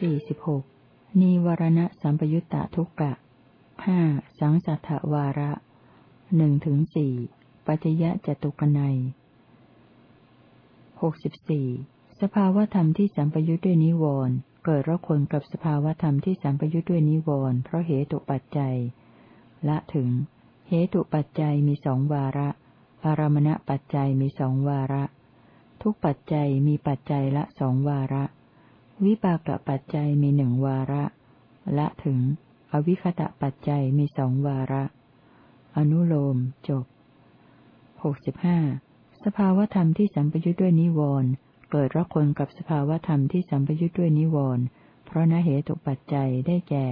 สี่สิบหกนิวรณะสัมปยุตตะทุกกะห้าสังสัทธวาระหนึ่งถึงสี่ปัจยะจตุกนัยหกสิบสี่สภาวธรรมที่สัมปยุทธ์ด้วยนิวรณ์เกิดระคนกับสภาวธรรมที่สัมปยุทธ์ด้วยนิวรณ์เพราะเหตุปัจจัย ละถึง เหตุปัจจัยมีสองวาระ อารมณปัจจัยมีสองวาระ ทุกปัจจัยมีปัจจัยละสองวาระ วิปากปัจจัยมีหนึ่งวาระ ละถึง อวิคตะปัจจัยมีสองวาระ อนุโลมจบหกสิบห้าสภาวธรรมที่สัมปยุทธ์ด้วยนิวรณ์เกิดระคนกับสภาวธรรมที่สัมปยุทธ์ด้วยนิวรณ์เพราะนเหตุปัจจัยได้แก่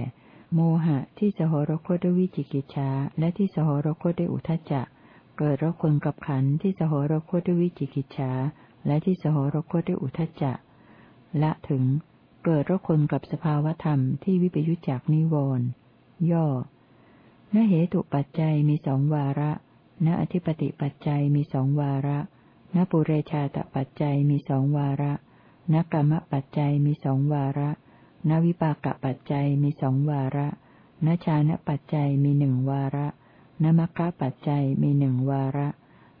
โมหะที่สหรคตด้วยวิจิกิจฉาและที่สหรคตด้วยอุทจจะ เกิดระคนกับขันธ์ที่สหรคตด้วยวิจิกิจฉาและที่สหรคตด้วยอุทจจะ ละถึง เกิดระคนกับสภาวธรรมที่วิปยุจจากนิวรณ์ย่อนเหตุปัจจัยมีสองวาระ ณอธิปติปัจจัยมีสองวาระณปุเรชาตปัจจัยมีสองวาระณกรรมปัจจัยมีสองวาระณวิปากปัจจัยมีสองวาระณชานะปัจจัยมีหนึ่งวาระณมัคคะปัจจัยมีหนึ่งวาระ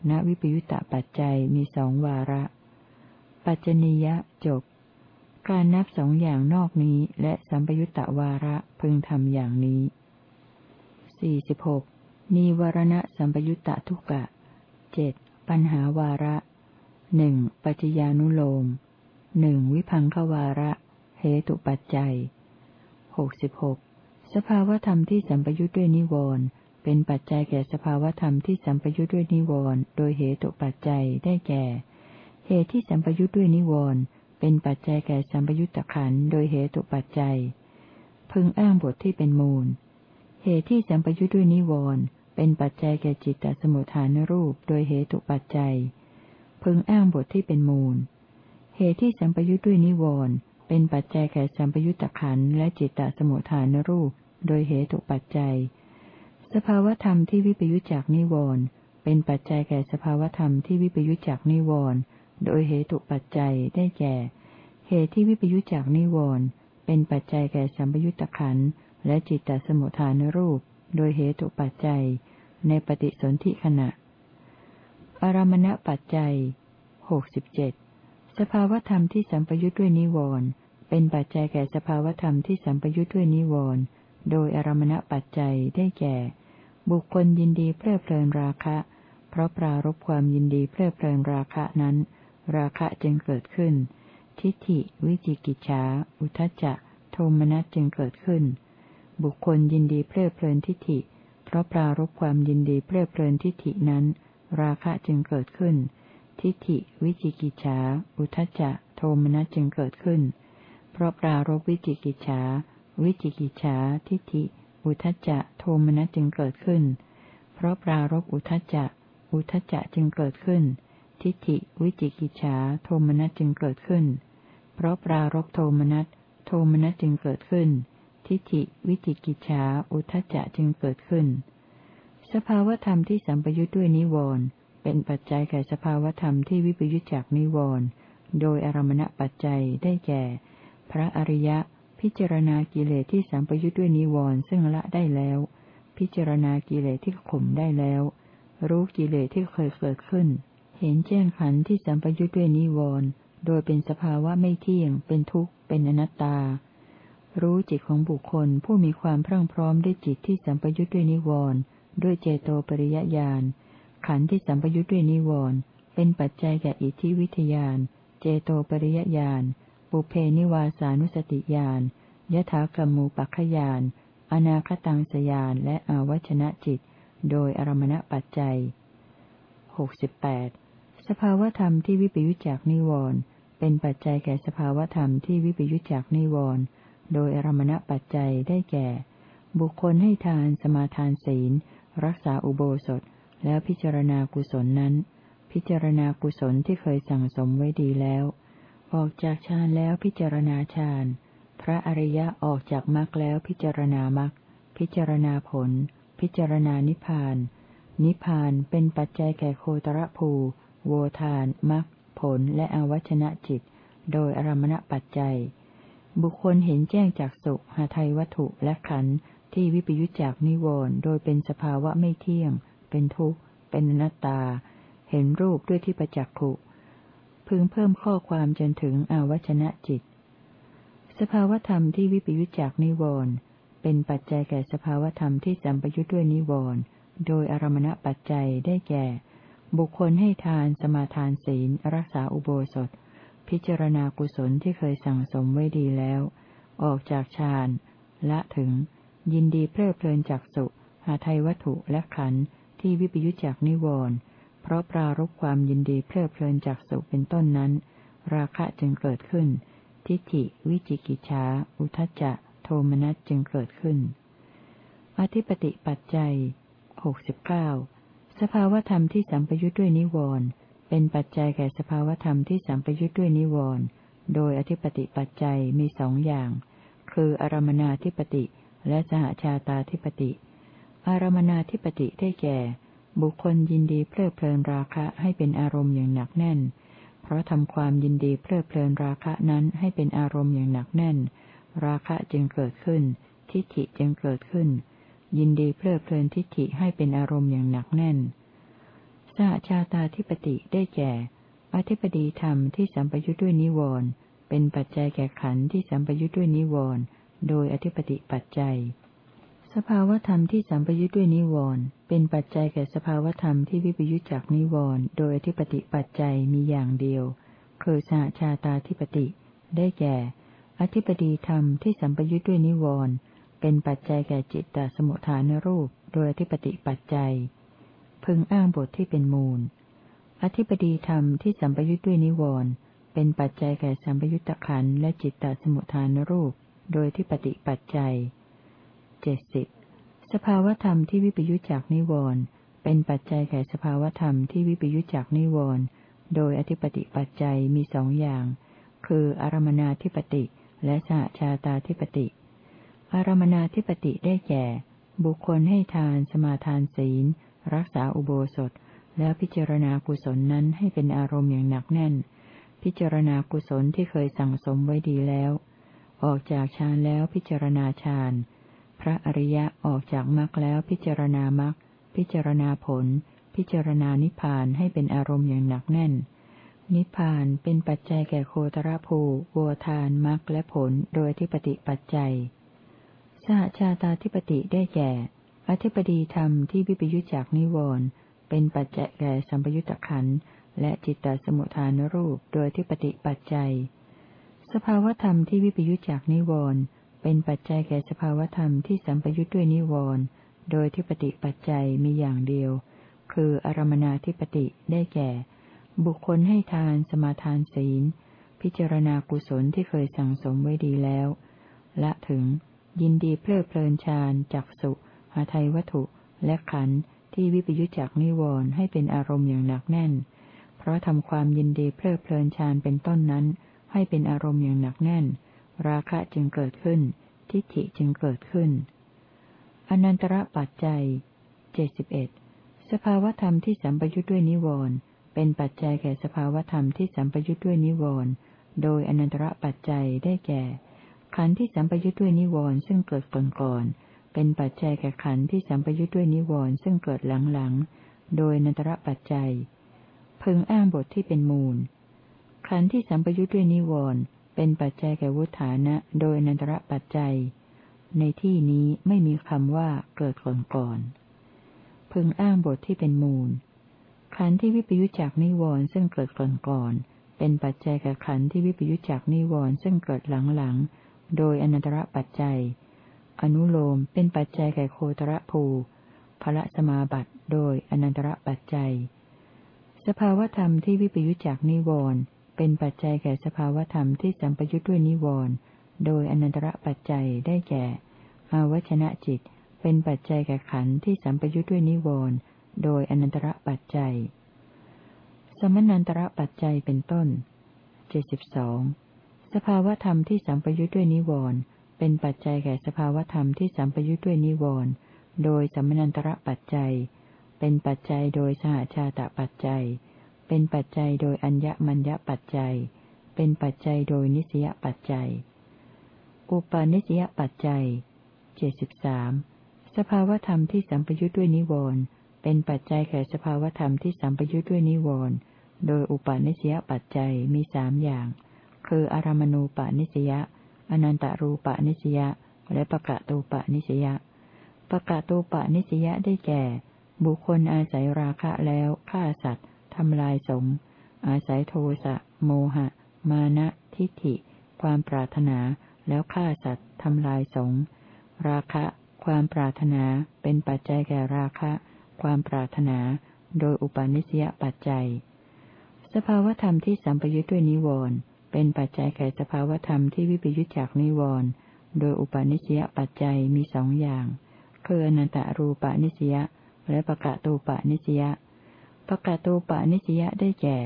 ณวิปยุตตปัจจัยมีสองวาระ ปัจจนิยะจบ การนับสองอย่างนอกนี้ และสัมปยุตตวาระพึงทำอย่างนี้สี่สิบหกนิวรณะสัมปยุตตทุกะเจ็ดปัญหาวาระหนึ่งปัจจญานุโลมหนึ่งวิพังควาระเหตุปัจจัยหกสิบหกสภาวธรรมที่สัมปยุทธ์ด้วยนิวรณ์เป็นปัจจัยแก่สภาวธรรมที่สัมปยุทธ์ด้วยนิวรณ์โดยเหตุปัจจัยได้แก่ เหตุที่สัมปยุทธ์ด้วยนิวรณ์ เป็นปัจจัยแก่สัมปยุทธขันโดยเหตุปัจจัย พึงอ้างบทที่เป็นมูล เหตุที่สัมปยุทธ์ด้วยนิวรณ์เป็นปัจจัยแก่จิตตสมุทฐานรูปโดยเหตุปัจจัย พึงอ้างบทที่เป็นมูล เหตุที่สัมปยุทธ์ด้วยนิวรณ์เป็นปัจจัยแก่สัมปยุทตะขันและจิตตสมุทฐานรูปโดยเหตุปัจจัย สภาวธรรมที่วิปยุจจากนิวรณ์เป็นปัจจัยแก่สภาวธรรมที่วิปยุจจากนิวรณ์ โดยเหตุปัจจัยได้แก่ เหตุที่วิปยุจจากนิวรณ์เป็นปัจจัยแก่สัมปยุตตะขันและจิตตสมุทฐานรูป โดยเหตุปัจจัย ในปฏิสนธิขณะอารมณปัจจัยหกสิบเจ็ดสภาวธรรมที่สัมปยุทธ์ด้วยนิวรณ์เป็นปัจจัยแก่สภาวธรรมที่สัมปยุทธ์ด้วยนิวรณ์โดยอารมณปัจจัยได้แก่ บุคคลยินดีเพลิดเพลินราคะ เพราะปรารบความยินดีเพลิดเพลินราคะนั้น ราคะจึงเกิดขึ้น ทิฏฐิ วิจิกิจฉาอุทจจะ โทมนัสจึงเกิดขึ้น บุคคลยินดีเพลิดเพลินทิฏฐิ เพราะปรารบความยินดีเพลิดเพลินทิฏฐินั้น ราคะจึงเกิดขึ้น ทิฏฐิ วิจิกิจฉาอุทจจะ โทมนัสจึงเกิดขึ้น เพราะปรารบวิจิกิจฉาวิจิกิจฉาทิฏฐิ อุทจจะโทมนัสจึงเกิดขึ้น เพราะปรารบอุทจจะ อุทจจะจึงเกิดขึ้น ทิฏฐิวิจิกิจฉาโทมนัสจึงเกิดขึ้น เพราะปรารบโทมนัสโทมนัสจึงเกิดขึ้น ทิฏฐิวิจิกิจฉาอุทจจะจึงเกิดขึ้น สภาวธรรมที่สัมปยุทธ์ด้วยนิวรณ์เป็นปัจจัยแก่สภาวธรรมที่วิปยุทธจากนิวรณ์โดยอารมณปัจจัยได้แก่ พระอริยะ พิจารณากิเลสที่สัมปยุทธ์ด้วยนิวรณ์ซึ่งละได้แล้ว พิจารณากิเลสที่ข่มได้แล้ว รู้กิเลสที่เคยเกิดขึ้น เห็นแจ้งขันธ์ที่สัมปยุทธ์ด้วยนิวรณ์โดยเป็นสภาวะไม่เที่ยง เป็นทุกข์ เป็นอนัตตา รู้จิตของบุคคลผู้มีความพรั่งพร้อมด้วยจิตที่สัมปยุทธ์ด้วยนิวรณ์ด้วยเจโตปริยญาณ ขันธ์ที่สัมปยุทธ์ด้วยนิวรณ์เป็นปัจจัยแก่อิทธิวิทยาน เจโตปริยญาณ ปุเพนิวาสานุสติญาณยถากรรมูปัคขยาน อนาคตังสยานและอาวัชนะจิต โดยอารมณปัจจัยหกสิบแปด สภาวธรรมที่วิปยุจจากนิวรณ์เป็นปัจจัยแก่สภาวธรรมที่วิปยุจจากนิวรณ์โดยอรมณปัจจัยได้แก่ บุคคลให้ทานสมาทานศีล รักษาอุโบสถ แล้วพิจารณากุศลนั้น พิจารณากุศลที่เคยสั่งสมไว้ดีแล้ว ออกจากฌานแล้วพิจารณาฌานพระอริยะออกจากมรรคแล้วพิจารณามรรคพิจารณาผล พิจารณานิพพาน นิพพานเป็นปัจจัยแก่โคตรภู โวทานมรรคผลและอวัชนะจิต โดยอารมณปัจจัย บุคคลเห็นแจ้งจากสุหาไทยวัตถุและขันธ์ที่วิปยุจจากนิวรณ์โดยเป็นสภาวะไม่เที่ยง เป็นทุกข์ เป็นอนัตตา เห็นรูปด้วยที่ประจักขุ พึงเพิ่มข้อความจนถึงอาวชนะจิต สภาวธรรมที่วิปยุจจากนิวรณ์เป็นปัจจัยแก่สภาวธรรมที่สัมปยุจด้วยนิวรณ์โดยอารมณปัจจัยได้แก่ บุคคลให้ทานสมาทานศีล รักษาอุโบสถ พิจารณากุศลที่เคยสั่งสมไว้ดีแล้ว ออกจากฌานละถึง ยินดีเพลิดเพลินจากสุหาไทยวัตถุและขันธ์ที่วิปยุจจากนิวรณ์เพราะปรารบความยินดีเพลิดเพลินจากสุเป็นต้นนั้น ราคะจึงเกิดขึ้น ทิฏฐิ วิจิกิจฉาอุทจจะ โทมนัสจึงเกิดขึ้น อธิปติปัจจัยหกสิบเก้า สภาวธรรมที่สัมปยุทธ์ด้วยนิวรณ์เป็นปัจจัยแก่สภาวธรรมที่สัมปยุทธ์ด้วยนิวรณ์โดยอธิปติปัจจัยมีสองอย่าง คืออารมนาธิปติและสหชาตาธิปติ อารมนาธิปติได้แก่ บุคคลยินดีเพลิดเพลินราคะให้เป็นอารมณ์อย่างหนักแน่น เพราะทำความยินดีเพลิดเพลินราคะนั้นให้เป็นอารมณ์อย่างหนักแน่น ราคะจึงเกิดขึ้น ทิฏฐิจึงเกิดขึ้น ยินดีเพลิดเพลินทิฏฐิให้เป็นอารมณ์อย่างหนักแน่นสหชาตาธิปติได้แก่ อธิปดีธรรมที่สัมปยุทธ์ด้วยนิวรณ์เป็นปัจจัยแก่ขันธ์ที่สัมปยุทธ์ด้วยนิวรณ์โดยอธิปติปัจจัย สภาวธรรมที่สัมปยุทธ์ด้วยนิวรณ์เป็นปัจจัยแก่สภาวธรรมที่วิปยุทธจากนิวรณ์โดยอธิปติปัจจัยมีอย่างเดียว คือสหชาตาธิปติ ได้แก่ อธิปดีธรรมที่สัมปยุทธ์ด้วยนิวรณ์ เป็นปัจจัยแก่จิตตสมุทฐานรูปโดยอธิปติปัจจัย พึงอ้างบทที่เป็นมูล อธิปดีธรรมที่สัมปยุทธ์ด้วยนิวรณ์เป็นปัจจัยแก่สัมปยุตตะขันและจิตตสมุทฐานรูป โดยที่ปฏิปัจจัยเจ็ดสิบสภาวธรรมที่วิปยุจจากนิวรณ์เป็นปัจจัยแก่สภาวธรรมที่วิปยุจจากนิวรณ์โดยอธิปติปัจจัยมีสองอย่าง คืออารมนาธิปติ และสหชาตาธิปติ อารมนาธิปติได้แก่ บุคคลให้ทาน สมาทานศีล รักษาอุโบสถ แล้วพิจารณากุศลนั้นให้เป็นอารมณ์อย่างหนักแน่น พิจารณากุศลที่เคยสั่งสมไว้ดีแล้ว ออกจากฌานแล้วพิจารณาฌานพระอริยะออกจากมรรคแล้วพิจารณามรรคพิจารณาผล พิจารณานิพพานให้เป็นอารมณ์อย่างหนักแน่น นิพพานเป็นปัจจัยแก่โคตรภูวัวทานมรรคและผลโดยที่ปฏิปัจจัย สหชาตาธิปติได้แก่ อธิปดีธรรมที่วิปยุจจากนิวรณ์เป็นปัจจัยแก่สัมปยุตตะขันและจิตตสมุทฐานรูปโดยที่ปฏิปัจจัย สภาวธรรมที่วิปยุจจากนิวรณ์เป็นปัจจัยแก่สภาวธรรมที่สัมปยุจด้วยนิวรณ์โดยที่ปฏิปัจจัยมีอย่างเดียว คืออารมนาธิปติได้แก่ บุคคลให้ทานสมาทานศีล พิจารณากุศลที่เคยสั่งสมไว้ดีแล้ว ละถึง ยินดีเพลิดเพลินฌานจักสุหาไทยวัตถุและขันธ์ที่วิปยุจจากนิวรณ์ให้เป็นอารมณ์อย่างหนักแน่น เพราะทำความยินดีเพลิดเพลินฌานเป็นต้นนั้น ให้เป็นอารมณ์อย่างหนักแน่น ราคะจึงเกิดขึ้น ทิฏฐิจึงเกิดขึ้น อนันตระปัจจัยเจ็ดสิบเอ็ดสภาวธรรมที่สัมปยุทธ์ด้วยนิวรณ์เป็นปัจจัยแก่สภาวธรรมที่สัมปยุทธ์ด้วยนิวรณ์โดยอนันตระปัจจัยได้แก่ ขันธ์ที่สัมปยุทธ์ด้วยนิวรณ์ซึ่งเกิดก่อนก่อนเป็นปัจจัยแก่ขันธ์ที่สัมปยุทธ์ด้วยนิวรณ์ซึ่งเกิดหลังๆโดยนันตระปัจจัย พึงอ้างบทที่เป็นมูล ขันธ์ที่สัมปยุทธ์ด้วยนิวรณ์เป็นปัจจัยแก่วุฒานะ โดยนันตระปัจจัย ในที่นี้ไม่มีคำว่าเกิดก่อนก่อน พึงอ้างบทที่เป็นมูล ขันธ์ที่วิปยุจจากนิวรณ์ซึ่งเกิดก่อนก่อนเป็นปัจจัยแก่ขันธ์ที่วิปยุจจากนิวรณ์ซึ่งเกิดหลังหลัง โดยอนันตระปัจจัย อนุโลมเป็นปัจจัยแก่โคตรภูพระสมาบัติโดยอนันตระปัจจัย สภาวธรรมที่วิปยุจจากนิวรณ์เป็นปัจจัยแก่สภาวธรรมที่สัมปยุทธ์ด้วยนิวรณ์โดยอนันตระปัจจัยได้แก่ อาวชนะจิต เป็นปัจจัยแก่ขันธ์ที่สัมปยุทธ์ด้วยนิวรณ์โดยอนันตระปัจจัย สมนันตระปัจจัยเป็นต้นเจ็ดสิบสอง สภาวธรรมที่สัมปยุทธ์ด้วยนิวรณ์เป็นปัจจัยแก่สภาวธรรมที่สัมปยุทธ์ด้วยนิวรณ์โดยสัมนันตระปัจจัย เป็นปัจจัยโดยสหชาตปัจจัย เป็นปัจจัยโดยอัญญมัญญปัจจัย เป็นปัจจัยโดยนิสยปัจจัย อุปาณิสยปัจจัยเจ็ดสิบสามสภาวธรรมที่สัมปยุทธ์ด้วยนิวรณ์เป็นปัจจัยแก่สภาวธรรมที่สัมปยุทธ์ด้วยนิวรณ์โดยอุปาณิสยปัจจัยมีสามอย่าง คืออารามณูปาณิสยาอนันตารูปาณิสยาและปะกะตูปาณิสยาปะกะตูปาณิสยาได้แก่ บุคคลอาศัยราคะแล้วฆ่าสัตว์ทำลายสงอาศัยโทสะโมหะ มานะทิฏฐิ ความปรารถนาแล้วฆ่าสัตว์ทำลายสงราคะ ความปรารถนาเป็นปัจจัยแก่ราคะ ความปรารถนา โดยอุปาณิสยปัจจัย สภาวธรรมที่สัมปยุทธ์ด้วยนิวรณ์ เป็นปัจจัยแก่สภาวธรรมที่วิปยุจจากนิวรณ์โดยอุปาณิสยปัจจัยมีสองอย่าง คืออนันตรูปาณิสยาและปะกะตูปาณิสยาปะกะตูปาณิสยาได้แก่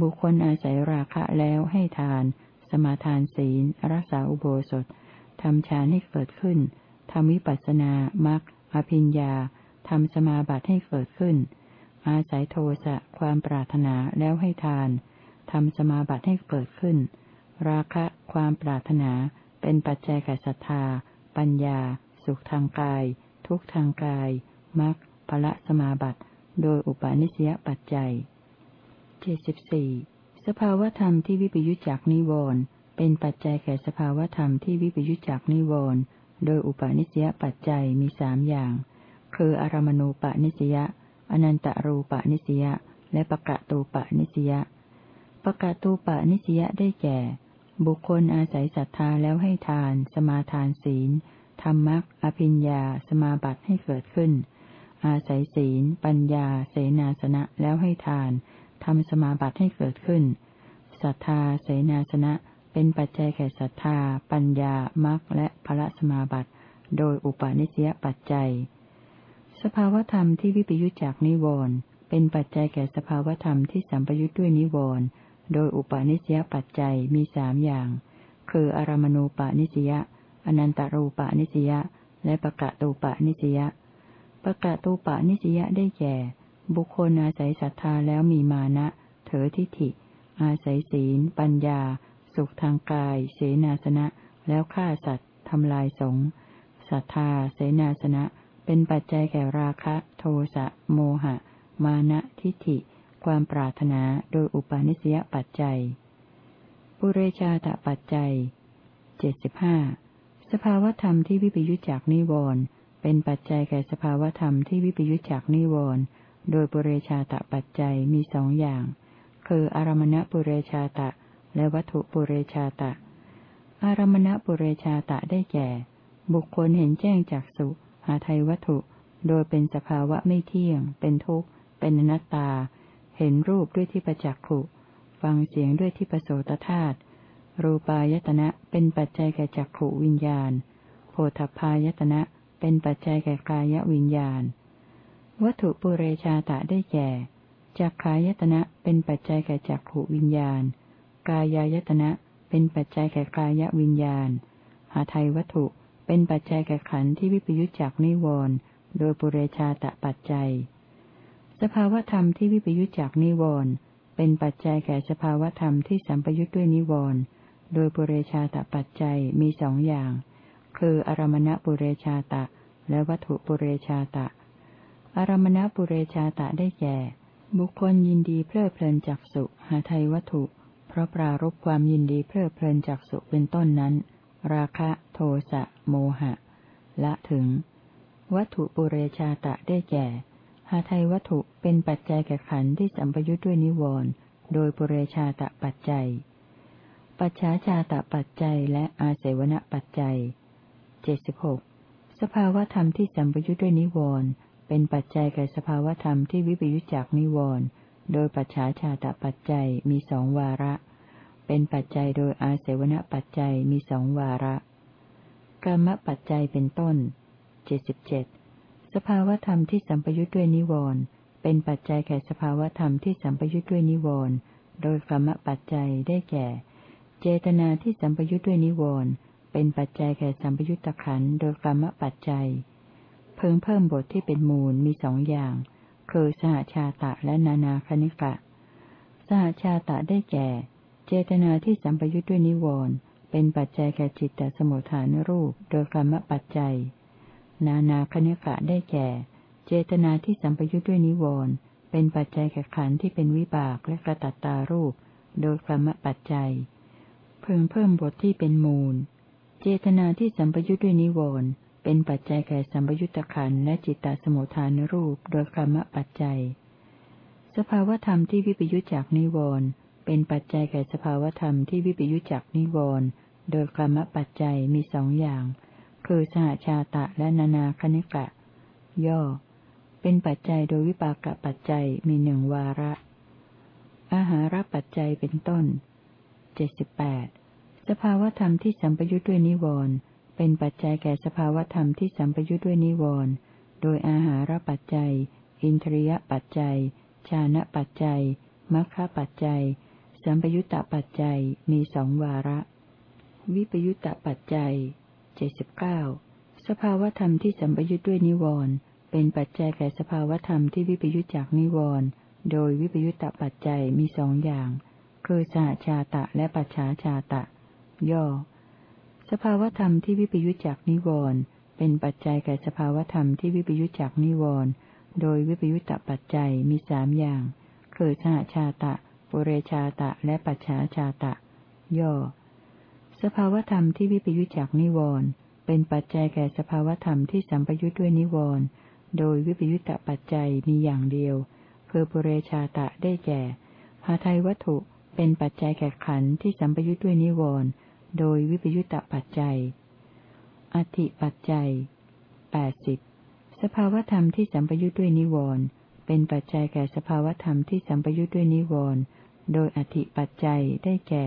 บุคคลอาศัยราคะแล้วให้ทาน สมาทานศีล รักษาอุโบสถทำฌานให้เกิดขึ้นทำวิปัสสนามักอภิญญาทำสมาบัติให้เกิดขึ้น อาศัยโทสะความปรารถนาแล้วให้ทาน ทำสมาบัติให้เกิดขึ้น ราคะความปรารถนา เป็นปัจจัยแก่ศรัทธา ปัญญา สุขทางกาย ทุกทางกายมรรคพละสมาบัติ โดยอุปาณิสยปัจจัยเจ็ดสิบสี่สภาวธรรมที่วิปยุจจากนิวรณ์เป็นปัจจัยแก่สภาวธรรมที่วิปยุจจากนิวรณ์โดยอุปาณิสยปัจจัยมีสามอย่าง คืออารมณูปนิสยาอนันตรูปนิสยาและปะกะตูปนิสยา ปะกะตูปะนิสยาได้แก่ บุคคลอาศัยศรัทธาแล้วให้ทาน สมาทานศีล ธรรมักอภิญญา สมาบัติให้เกิดขึ้น อาศัยศีล ปัญญา เสนาสนะแล้วให้ทานทำสมาบัติให้เกิดขึ้น ศรัทธา เสนาสนะ เป็นปัจจัยแก่ศรัทธา ปัญญา มรรค และพระสมาบัติ โดยอุปาณิสยปัจจัย สภาวธรรมที่วิปยุจจากนิวรณ์เป็นปัจจัยแก่สภาวธรรมที่สัมปยุจด้วยนิวรณ์ โดยอุปาณิสยปัจจัยมีสามอย่าง คืออารมณูปาณิสยาอนันตารูปาณิสยาและปะกะตูปาณิสยาปะกะตูปาณิสยาได้แก่ บุคคลอาศัยศรัทธาแล้วมีมานะ เถอทิฏฐิ อาศัยศีล ปัญญา สุขทางกาย เสนาสนะ แล้วฆ่าสัตว์ทำลายสงศรัทธา เสนาสนะ เป็นปัจจัยแก่ราคะ โทสะ โมหะ มานะทิฏฐิ ความปรารถนาโดยอุปาณิสยปัจจัย ปุเรชาตปัจจัยเจ็ดสิบห้าสภาวธรรมที่วิปยุจจากนิวรณ์เป็นปัจจัยแก่สภาวธรรมที่วิปยุจจากนิวรณ์โดยปุเรชาตปัจจัยมีสองอย่าง คืออารมณปุเรชาตะ และวัตถุปุเรชาตะ อารมณปุเรชาตะได้แก่ บุคคลเห็นแจ้งจากสุหาไทยวัตถุ โดยเป็นสภาวะไม่เที่ยง เป็นทุกข์ เป็นอนัตตา เห็นรูปด้วยที่ประจักขุ ฟังเสียงด้วยที่ประโสตธาตุรูปายตนะเป็นปัจจัยแก่จักขวิญญาณโพธพายตนะเป็นปัจจัยแก่กายวิญญาณ วัตถุปุเรชาตะได้แก่จักขายตนะเป็นปัจจัยแก่จักขวิญญาณ กายายตนะเป็นปัจจัยแก่กายวิญญาณ หาไทยวัตถุเป็นปัจจัยแก่ขันธ์ที่วิปยุจจากนิวรณ์โดยปุเรชาตะปัจจัย สภาวธรรมที่วิปยุจจากนิวรณ์เป็นปัจจัยแก่สภาวธรรมที่สัมปยุจด้วยนิวรณ์โดยปุเรชาตปัจจัยมีสองอย่าง คืออารมณปุเรชาตะ และวัตถุปุเรชาตะ อารมณปุเรชาตะได้แก่ บุคคลยินดีเพลิดเพลินจากสุหาไทยวัตถุ เพราะปรารบความยินดีเพลิดเพลินจากสุเป็นต้นนั้น ราคะโทสะโมหะ ละถึง วัตถุปุเรชาตะได้แก่ หาไทยวัตถุเป็นปัจจัยแก่ขันธ์ที่สัมปยุทธ์ด้วยนิวรณ์โดยปุเรชาตะปัจจัย ปัจฉาชาตะปัจจัยและอาเสวณปัจจัยเจ็ดสิบหกสภาวธรรมที่สัมปยุทธ์ด้วยนิวรณ์เป็นปัจจัยแก่สภาวธรรมที่วิปยุจจากนิวรณ์โดยปัจฉาชาตะปัจจัยมีสองวาระ เป็นปัจจัยโดยอาเสวนปัจจัยมีสองวาระกรรมปัจจัยเป็นต้นเจ็ดสิบเจ็ด สภาวธรรมที่สัมปยุทธ์ด้วยนิวรณ์เป็นปัจจัยแก่สภาวธรรมที่สัมปยุทธ์ด้วยนิวรณ์โดยกรรมปัจจัยได้แก่ เจตนาที่สัมปยุทธ์ด้วยนิวรณ์เป็นปัจจัยแก่สัมปยุทธขันโดยกรรมปัจจัย เพิ่งเพิ่มบทที่เป็นมูลมีสองอย่าง คือสหชาตะและนานาคณิกะ สหชาตะได้แก่ เจตนาที่สัมปยุทธ์ด้วยนิวรณ์เป็นปัจจัยแก่จิตตสมุทฐานรูปโดยกรรมปัจจัย นานาคณิกะได้แก่ เจตนาที่สัมปยุทธ์ด้วยนิวรณ์เป็นปัจจัยแก่ขันที่เป็นวิบากและกระตัตตารูป โดยกรรมปัจจัยเพิ่มเพิ่มบทที่เป็นมูล เจตนาที่สัมปยุทธ์ด้วยนิวรณ์เป็นปัจจัยแก่สัมปยุตตะขันและจิตตสมุทฐานรูป โดยกรรมปัจจัย สภาวธรรมที่วิปยุจจากนิวรณ์เป็นปัจจัยแก่สภาวธรรมที่วิปยุจจากนิวรณ์โดยกรรมปัจจัยมีสองอย่าง คือสหชาตะและนานาคณิกะ ย่อ เป็นปัจจัยโดยวิปากปัจจัยมีหนึ่งวาระ อาหารปัจจัยเป็นต้นเจ็ดสิบแปดสภาวธรรมที่สัมปยุทธ์ด้วยนิวรณ์เป็นปัจจัยแก่สภาวธรรมที่สัมปยุทธ์ด้วยนิวรณ์โดยอาหารปัจจัย อินทรียปัจจัย ชานะปัจจัยมัคคปัจจัย สัมปยุตตปัจจัยมีสองวาระ วิปยุตตปัจจัย เจ็ดสิบเก้าสภาวธรรมที่สัมปยุทธ์ด้วยนิวรณ์เป็นปัจจัยแก่สภาวธรรมที่วิปยุตจากนิวรณ์โดยวิปยุตตปัจจัยมีสองอย่าง คือสหชาตะและปัจฉาชาตะ ย่อ สภาวธรรมที่วิปยุจจากนิวรณ์เป็นปัจจัยแก่สภาวธรรมที่วิปยุจจากนิวรณ์โดยวิปยุตตปัจจัยมีสามอย่าง คือสหชาตะ ปุเรชาตะ และปัจฉาชาตะ ย่อ สภาวธรรมที่วิปยุจจากนิวรณ์เป็นปัจจัยแก่สภาวธรรมที่สัมปยุจด้วยนิวรณ์โดยวิปยุตตปัจจัยมีอย่างเดียว คือปุเรชาตะได้แก่หาไทยวัตถุเป็นปัจจัยแก่ขันธ์ที่สัมปยุจด้วยนิวรณ์โดยวิปยุตตปัจจัย อธิปัจจัยแปดสิบสภาวธรรมที่สัมปยุทธ์ด้วยนิวรณ์เป็นปัจจัยแก่สภาวธรรมที่สัมปยุทธ์ด้วยนิวรณ์โดยอธิปัจจัยได้แก่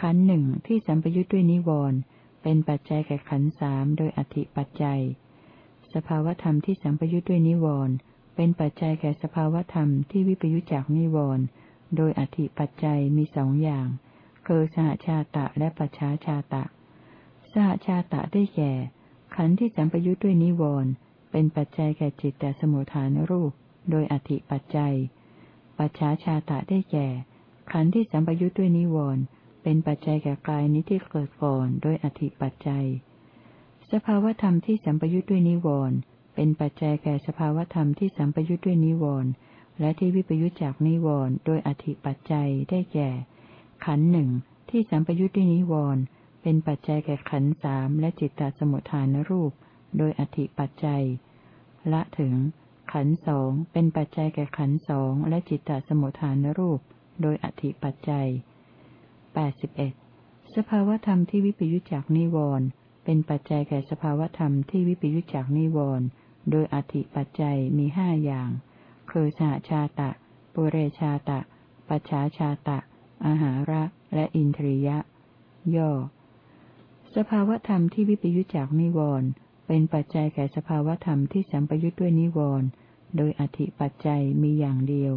ขันหนึ่งที่สัมปยุทธ์ด้วยนิวรณ์เป็นปัจจัยแก่ขันสามโดยอธิปัจจัย สภาวธรรมที่สัมปยุทธ์ด้วยนิวรณ์เป็นปัจจัยแก่สภาวธรรมที่วิปยุจจากนิวรณ์โดยอธิปัจจัยมีสองอย่าง คือสหชาตะและปัจฉาชาตะ สหชาตะได้แก่ ขันธ์ที่สัมปยุทธ์ด้วยนิวรณ์เป็นปัจจัยแก่จิตแต่สมุทฐานรูป โดยอธิปัจจัย ปัจฉาชาตะได้แก่ ขันธ์ที่สัมปยุทธ์ด้วยนิวรณ์ เป็นปัจจัยแก่กายนี้ที่เกิดก่อนโดยอธิปัจจัย สภาวธรรมที่สัมปยุทธ์ด้วยนิวรณ์เป็นปัจจัยแก่สภาวธรรมที่สัมปยุทธ์ด้วยนิวรณ์และที่วิปยุทธจากนิวรณ์โดยอธิปัจจัยได้แก่ ขันหนึ่งที่สัมปยุทธ์ด้วยนิวรณ์เป็นปัจจัยแก่ขันสามและจิตตสมุทฐานรูป โดยอธิปัจจัย ละถึง ขันสองเป็นปัจจัยแก่ขันสองและจิตตสมุทฐานรูป โดยอธิปัจจัย แปดสิบเอ็ดสภาวธรรมที่วิปยุจจากนิวรณ์เป็นปัจจัยแก่สภาวธรรมที่วิปยุจจากนิวรณ์โดยอธิปัจจัยมีห้าอย่าง คือสหชาตะ ปุเรชาตะ ปัจฉาชาตะ อาหาระ และอินทรียะ ย่อ สภาวธรรมที่วิปยุจจากนิวรณ์เป็นปัจจัยแก่สภาวธรรมที่สัมปยุจด้วยนิวรณ์โดยอธิปัจจัยมีอย่างเดียว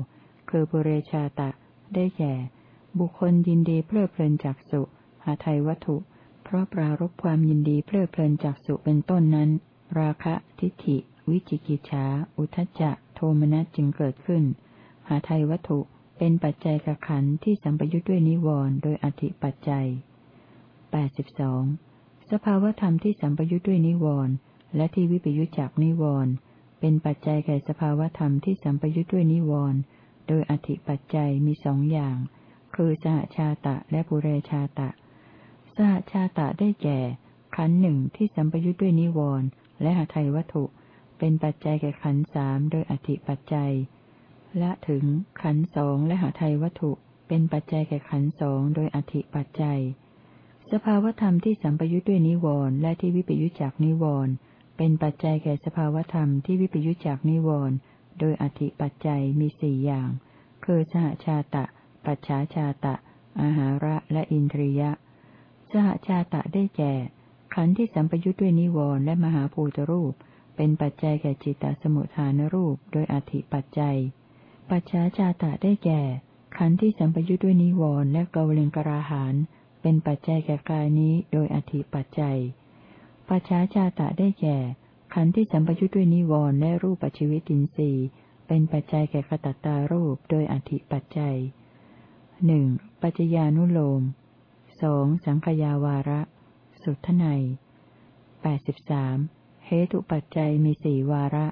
คือปุเรชาตะ ได้แก่ บุคคลยินดีเพลิดเพลินจากสุหาไทยวัตถุ เพราะปรารบความยินดีเพลิดเพลินจากสุเป็นต้นนั้น ราคะทิฏฐิ วิจิกิจฉาอุทจจะ โทมนัสจึงเกิดขึ้น หาไทยวัตถุเป็นปัจจัยกับขันที่สัมปยุทธ์ด้วยนิวรณ์โดยอธิปัจจัยแปดสิบสองสภาวธรรมที่สัมปยุทธ์ด้วยนิวรณ์และที่วิปยุทธจากนิวรณ์เป็นปัจจัยแก่สภาวธรรมที่สัมปยุทธ์ด้วยนิวรณ์โดยอธิปัจจัยมีสองอย่าง คือสหชาตะและปุเรชาตะ สหชาตะได้แก่ ขันหนึ่งที่สัมปยุทธ์ด้วยนิวรณ์และหาไทยวัตถุ เป็นปัจจัยแก่ขันสามโดยอธิปัจจัย และถึงขันสองและหาไทยวัตถุ เป็นปัจจัยแก่ขันสองโดยอธิปัจจัย สภาวธรรมที่สัมปยุทธ์ด้วยนิวรณ์และที่วิปยุทธจากนิวรณ์เป็นปัจจัยแก่สภาวธรรมที่วิปยุทธจากนิวรณ์โดยอธิปัจจัยมีสี่อย่าง คือสหชาตะ ปัจฉาชาตะ อาหาระและอินทรียะ สหชาตะได้แก่ ขันธ์ที่สัมปยุทธ์ด้วยนิวรณ์และมหาภูตรูป เป็นปัจจัยแก่จิตตสมุทฐานรูป โดยอธิปัจจัย ปัจฉาชาตะได้แก่ ขันธ์ที่สัมปยุทธ์ด้วยนิวรณ์และเกวลิงกราหาน เป็นปัจจัยแก่กายนี้ โดยอธิปัจจัย ปัจฉาชาตะได้แก่ ขันธ์ที่สัมปยุทธ์ด้วยนิวรณ์และรูปปัจจิวิตินทรีย์เป็นปัจจัยแก่ขตัตตารูป โดยอธิปัจจัย หนึ่งปัจจญานุโลมสองสังขยาวาระ สุทไนแปดสิบสามเหตุปัจจัยมีสี่วาระ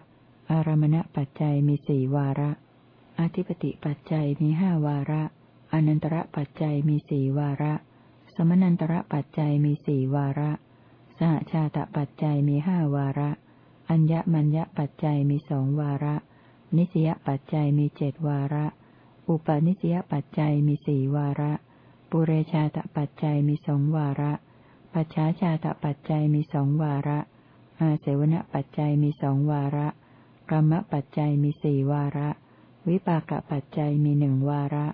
อารมณปัจจัยมีสี่วาระ อธิปติปัจจัยมีห้าวาระ อนันตระปัจจัยมีสี่วาระ สมนันตระปัจจัยมีสี่วาระ สหชาตปัจจัยมีห้าวาระ อัญญมัญญปัจจัยมีสองวาระ นิสยปัจจัยมีเจดวาระ อุปนิสยปัจจัยมีสี่วาระ ปุเรชาตปัจจัยมีสองวาระ ปัจฉาชาตปัจจัยมีสองวาระ อาเสวนปัจจัยมีสองวาระกรรมปัจจัยมีสี่วาระ วิปากปัจจัยมีหนึ่งวาระ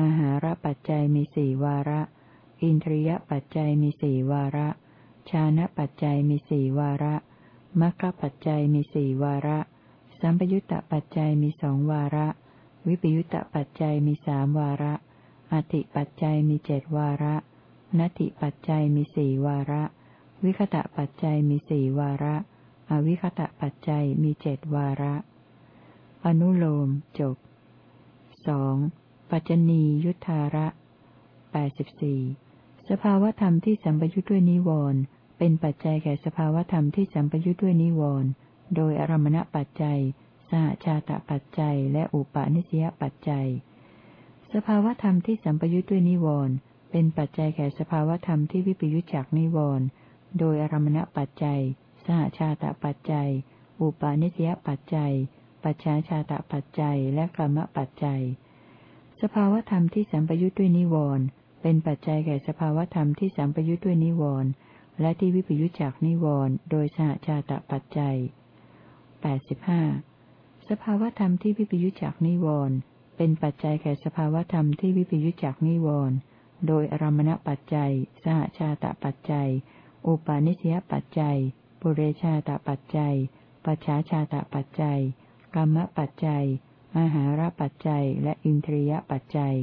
อาหารปัจจัยมีสี่วาระ อินทรียปัจจัยมีสี่วาระ ชานะปัจจัยมีสี่วาระมรรคปัจจัยมีสี่วาระ สัมปยุตตปัจจัยมีสองวาระ วิปยุตตปัจจัยมีสามวาระ อติปัจจัยมีเจดวาระนัตติปัจจัยมีสี่วาระ วิคตะปัจจัยมีสี่วาระ อวิคตะปัจจัยมีเจ็ดวาระ อนุโลมจบสองปัจจณียุทธาระแปดสิบสี่สภาวธรรมที่สัมปยุทธ์ด้วยนิวรณ์เป็นปัจจัยแก่สภาวธรรมที่สัมปยุทธ์ด้วยนิวรณ์โดยอารมณปัจจัย หชาตปัจจัย และอุปาณิสยปัจจัย สภาวธรรมที่สัมปยุทธ์ด้วยนิวรณ์เป็นปัจจัยแก่สภาวธรรมที่วิปยุจจากนิวรณ์โดยอารมณปัจจัย สหชาตปัจจัย อุปาณิสยปัจจัย ปัจฉาชาตปัจจัย และกรรมปัจจัย สภาวธรรมที่สัมปยุทธ์ด้วยนิวรณ์เป็นปัจจัยแก่สภาวธรรมที่สัมปยุทธ์ด้วยนิวรณ์และที่วิปยุจจากนิวรณ์โดยสหชาตปัจจัย 85 สภาวธรรมที่วิปยุจจากนิวรณ์เป็นปัจจัยแก่สภาวธรรมที่วิปยุจจากนิวรณ์โดยอารมณปัจจัย สหชาตปัจจัย อุปาณิสยปัจจัย ปุเรชาตปัจจัย ปัจฉาชาตปัจจัย กรรมปัจจัยอาหาราปัจจัย และอินทรียปัจจัย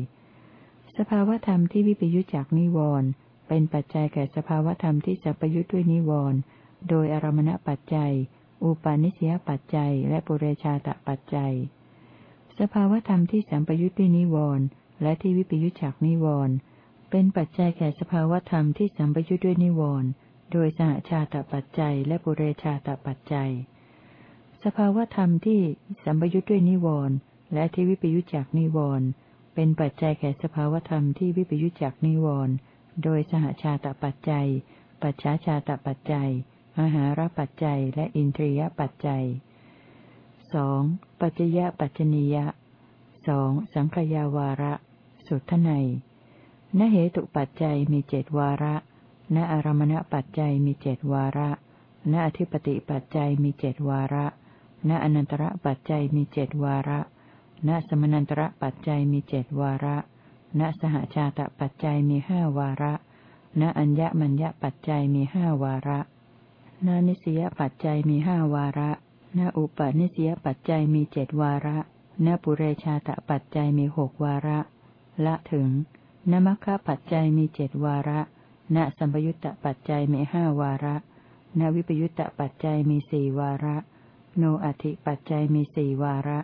สภาวธรรมที่วิปยุจจากนิวรณ์เป็นปัจจัยแก่สภาวธรรมที่สัพยุจด้วยนิวรณ์โดยอารมณปัจจัย อุปาณิสยปัจจัย และปุเรชาตปัจจัย สภาวธรรมที่สัมปยุจด้วยนิวรณ์และที่วิปยุจจากนิวรณ์เป็นปัจจัยแก่สภาวธรรมที่สัมปยุจด้วยนิวรณ์โดยสหชาตปัจจัย และปุเรชาตปัจจัย สภาวธรรมที่สัมปยุทธ์ด้วยนิวรณ์และที่วิปยุจจากนิวรณ์เป็นปัจจัยแก่สภาวธรรมที่วิปยุจจากนิวรณ์โดยสหชาตปัจจัย ปัจฉาชาตปัจจัย อาหารปัจจัยและอินทรียปัจจัยสองปัจจยปัจจนียะสองสังขยาวาระ สุทไนนเหตุปัจจัยมีเจดวาระ ณอารมณปัจจัยมีเจดวาระ ณอธิปติปัจจัยมีเจดวาระ ณอนันตระปัจจัยมีเจดวาระ ณสมนันตระปัจจัยมีเจดวาระ ณสหชาตปัจจัยมีห้าวาระ ณอัญญมัญญปัจจัยมีห้าวาระ นิสยปัจจัยมีห้าวาระณอุปนิสยปัจจัยมีเจ็ดวาระณปุเรชาตปัจจัยมีหกวาระ ละถึงนมัคคะปัจจัยมีเจ็ดวาระณสัมปยุตตปัจจัยมีห้าวาระณวิปยุตตปัจจัยมีสี่วาระ โนอัติปัจจัยมีสี่วาระ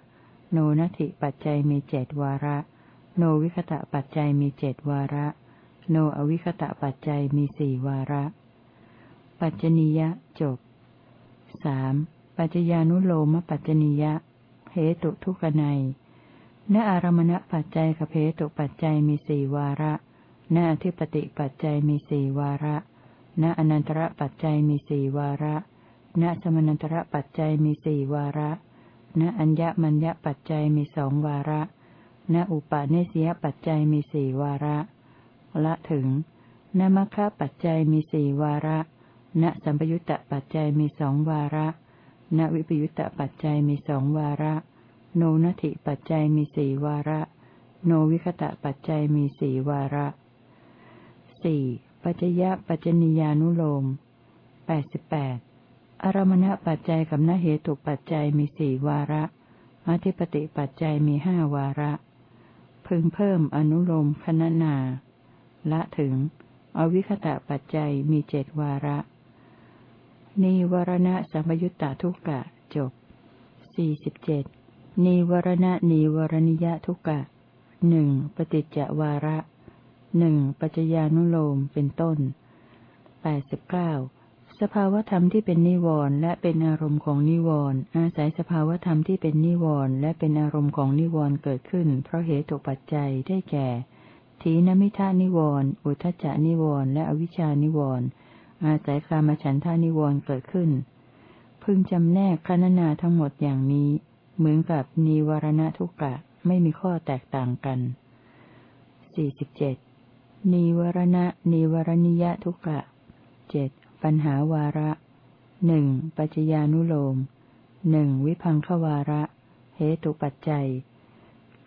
โนนัติปัจจัยมีเจ็ดวาระ โนวิคตะปัจจัยมีเจ็ดวาระ โนอวิคตะปัจจัยมีสี่วาระ ปัจจนิยะจบสามปัจจญานุโลมปัจจนิยะเหตุทุกนัยณอารมณปัจจัยกับเหตุปัจจัยมีสี่วาระณอธิปติปัจจัยมีสี่วาระณอนันตระปัจจัยมีสี่วาระณสมนันตระปัจจัยมีสี่วาระณอัญญมัญญปัจจัยมีสองวาระณอุปาเนสยปัจจัยมีสี่วาระ ละถึงณมัคคะปัจจัยมีสี่วาระ ณสัมปยุตตปัจจัยมีสองวาระ ณวิปยุตตปัจจัยมีสองวาระ โนนัติปัจจัยมีสี่วาระ โนวิคตะปัจจัยมีสี่วาระสี่ปัจจยปัจจนิยานุโลมแปดสิบแปดอารมณปัจจัยกับนเหตุปัจจัยมีสี่วาระ อธิปติปัจจัยมีห้าวาระ พึงเพิ่มอนุโลมคณนา ละถึง อวิคตะปัจจัยมีเจดวาระ นีวรณะสัมยุตตาทุกกะจบสี่สิบเจ็ดนีวรณะนีวรณิยะทุกกะหนึ่งปฏิจจวาระหนึ่งปัจจญานุโลมเป็นต้นแปดสิบเก้าสภาวธรรมที่เป็นนิวรณ์และเป็นอารมณ์ของนิวรณ์อาศัยสภาวธรรมที่เป็นนิวรณ์และเป็นอารมณ์ของนิวรณ์เกิดขึ้น เพราะเหตุตกปัจจัยได้แก่ถีนมิทานิวรณ์อุทจจานิวรณ์และอวิชานิวรณ์ อาศัยกามฉันทานิวรณ์เกิดขึ้น พึงจำแนกคณนาทั้งหมดอย่างนี้ เหมือนกับนิวรณทุกกะไม่มีข้อแตกต่างกันสี่สิบเจ็ดนิวรณะนิวรณิยะทุกกะเจ็ดปัญหาวาระหนึ่งปัจจญานุโลมหนึ่งวิพังควาระ เหตุปัจจัย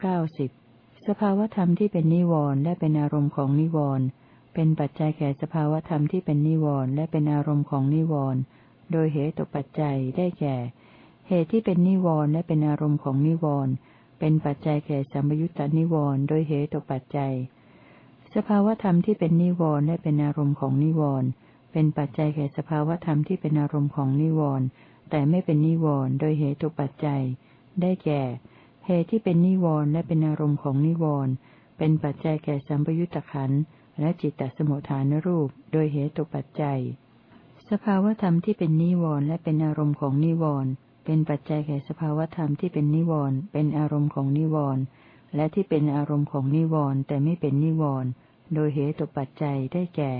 เก้าสิบสภาวธรรมที่เป็นนิวรณ์และเป็นอารมณ์ของนิวรณ์ เป็นปัจจัยแก่สภาวธรรมที่เป็นนิวรณ์และเป็นอารมณ์ของนิวรณ์โดยเหตุตกปัจจัยได้แก่ เหตุที่เป็นนิวรณ์และเป็นอารมณ์ของนิวรณ์เป็นปัจจัยแก่สัมยุตตนิวรณ์โดยเหตุตกปัจจัย สภาวธรรมที่เป็นนิวรณ์และเป็นอารมณ์ของนิวรณ์เป็นปัจจัยแก่สภาวธรรมที่เป็นอารมณ์ของนิวรณ์แต่ไม่เป็นนิวรณ์โดยเหตุปัจจัย ได้แก่ เหตุที่เป็นนิวรณ์และเป็นอารมณ์ของนิวรณ์เป็นปัจจัยแก่สัมปยุตตะขัน และจิตตสมุทฐานรูป โดยเหตุปัจจัย สภาวธรรมที่เป็นนิวรณ์และเป็นอารมณ์ของนิวรณ์เป็นปัจจัยแก่สภาวธรรมที่เป็นนิวรณ์เป็นอารมณ์ของนิวรณ์และที่เป็นอารมณ์ของนิวรณ์แต่ไม่เป็นนิวรณ์โดยเหตุปัจจัยได้แก่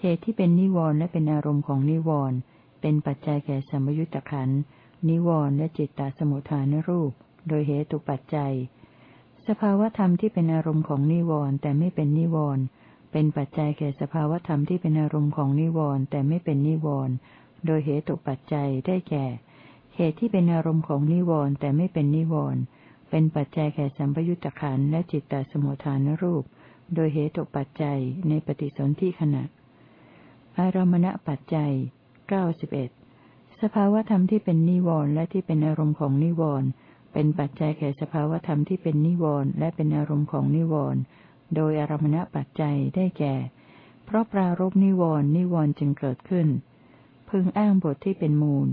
เหตุที่เป็นนิวรณ์และเป็นอารมณ์ของนิวรณ์เป็นปัจจัยแก่สมยุตตะขันนิวรณ์และจิตตสมุทฐานรูป โดยเหตุปัจจัย สภาวธรรมที่เป็นอารมณ์ของนิวรณ์แต่ไม่เป็นนิวรณ์ เป็นปัจจัยแก่สภาวธรรมที่เป็นอารมณ์ของนิวรณ์แต่ไม่เป็นนิวรณ์โดยเหตุปัจจัยได้แก่ เหตุที่เป็นอารมณ์ของนิวรณ์แต่ไม่เป็นนิวรณ์เป็นปัจจัยแก่สัมปยุตตะขันและจิตตสมุทฐานรูป โดยเหตุปัจจัยในปฏิสนธิขณะ อารมณปัจจัยเก้าสิบเอ็ดสภาวธรรมที่เป็นนิวรณ์และที่เป็นอารมณ์ของนิวรณ์เป็นปัจจัยแก่สภาวธรรมที่เป็นนิวรณ์และเป็นอารมณ์ของนิวรณ์ โดยอารมณปัจจัยได้แก่ เพราะปรารบนิวรณ์นิวรณ์จึงเกิดขึ้น พึงอ้างบทที่เป็นมูล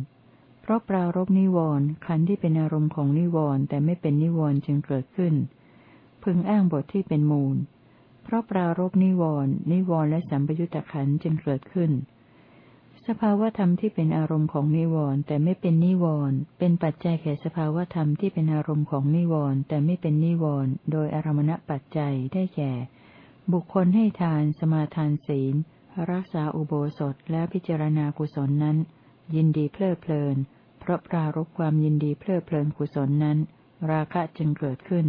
เพราะปรารบนิวรณ์ขันธ์ที่เป็นอารมณ์ของนิวรณ์แต่ไม่เป็นนิวรณ์จึงเกิดขึ้น พึงอ้างบทที่เป็นมูล เพราะปรารบนิวรณ์นิวรณ์และสัมปยุตตะขันจึงเกิดขึ้น สภาวธรรมที่เป็นอารมณ์ของนิวรณ์แต่ไม่เป็นนิวรณ์เป็นปัจจัยแก่สภาวธรรมที่เป็นอารมณ์ของนิวรณ์แต่ไม่เป็นนิวรณ์โดยอารมณปัจจัยได้แก่ บุคคลให้ทานสมาทานศีล รักษาอุโบสถและพิจารณากุศลนั้น ยินดีเพลิดเพลิน เพราะปรารบความยินดีเพลิดเพลินกุศลนั้น ราคะจึงเกิดขึ้น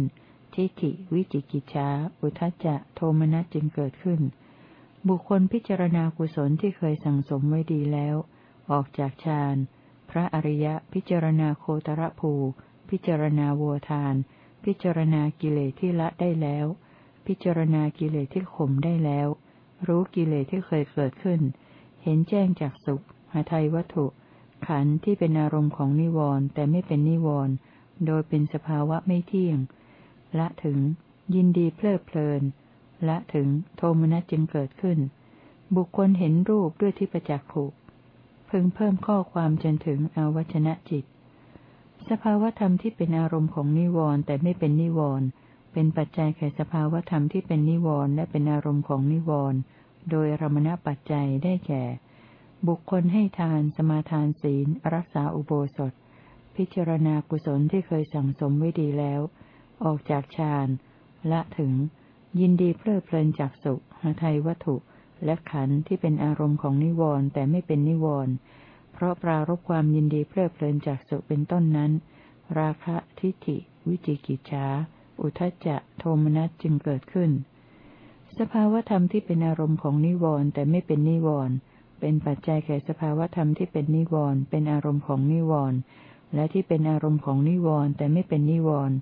ทิฏฐิวิจิกิจฉาอุทจจะ โทมนัสจึงเกิดขึ้น บุคคลพิจารณากุศลที่เคยสั่งสมไว้ดีแล้ว ออกจากฌาน พระอริยะพิจารณาโคตรภูพิจารณาวัวทาน พิจารณากิเลสที่ละได้แล้ว พิจารณากิเลสที่ข่มได้แล้ว รู้กิเลสที่เคยเกิดขึ้น เห็นแจ้งจากสุขหาไทยวัตถุ ขันธ์ที่เป็นอารมณ์ของนิวรณ์แต่ไม่เป็นนิวรณ์โดยเป็นสภาวะไม่เที่ยง ละถึง ยินดีเพลิดเพลิน ละถึงโทมนัสจึงเกิดขึ้น บุคคลเห็นรูปด้วยที่ประจักษ์ผูพึงเพิ่มข้อความจนถึงอวัชนะจิต สภาวธรรมที่เป็นอารมณ์ของนิวรณ์แต่ไม่เป็นนิวรณ์เป็นปัจจัยแก่สภาวธรรมที่เป็นนิวรณ์และเป็นอารมณ์ของนิวรณ์โดยรมณปัจจัยได้แก่ บุคคลให้ทานสมาทานศีล รักษาอุโบสถ พิจารณากุศลที่เคยสั่งสมไว้ดีแล้ว ออกจากฌานละถึง ยินดีเพลิดเพลินจากสุหาไทยวัตถุ และขันธ์ที่เป็นอารมณ์ของนิวรณ์แต่ไม่เป็นนิวรณ์เพราะปรารบความยินดีเพลิดเพลินจากสุเป็นต้นนั้น ราคะทิฏฐิ วิจิกิจฉาอุทจจะโทมนัสจึงเกิดขึ้น สภาวธรรมที่เป็นอารมณ์ของนิวรณ์แต่ไม่เป็นนิวรณ์เป็นปัจจัยแก่สภาวธรรมที่เป็นนิวรณ์เป็นอารมณ์ของนิวรณ์และที่เป็นอารมณ์ของนิวรณ์แต่ไม่เป็นนิวรณ์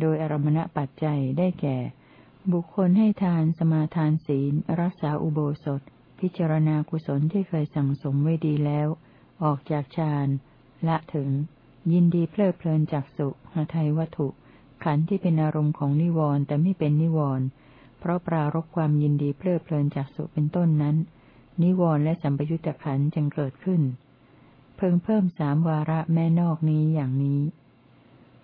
โดยอารมณปัจจัยได้แก่ บุคคลให้ทานสมาทานศีล รักษาอุโบสถ พิจารณากุศลที่เคยสั่งสมไว้ดีแล้ว ออกจากฌานละถึง ยินดีเพลิดเพลินจากสุหาไทยวัตถุ ขันธ์ที่เป็นอารมณ์ของนิวรณ์แต่ไม่เป็นนิวรณ์เพราะปรารบความยินดีเพลิดเพลินจากสุเป็นต้นนั้น นิวรณ์และสัมปยุตตะขันธ์จึงเกิดขึ้น เพิ่งเพิ่มสามวาระแม่นอกนี้อย่างนี้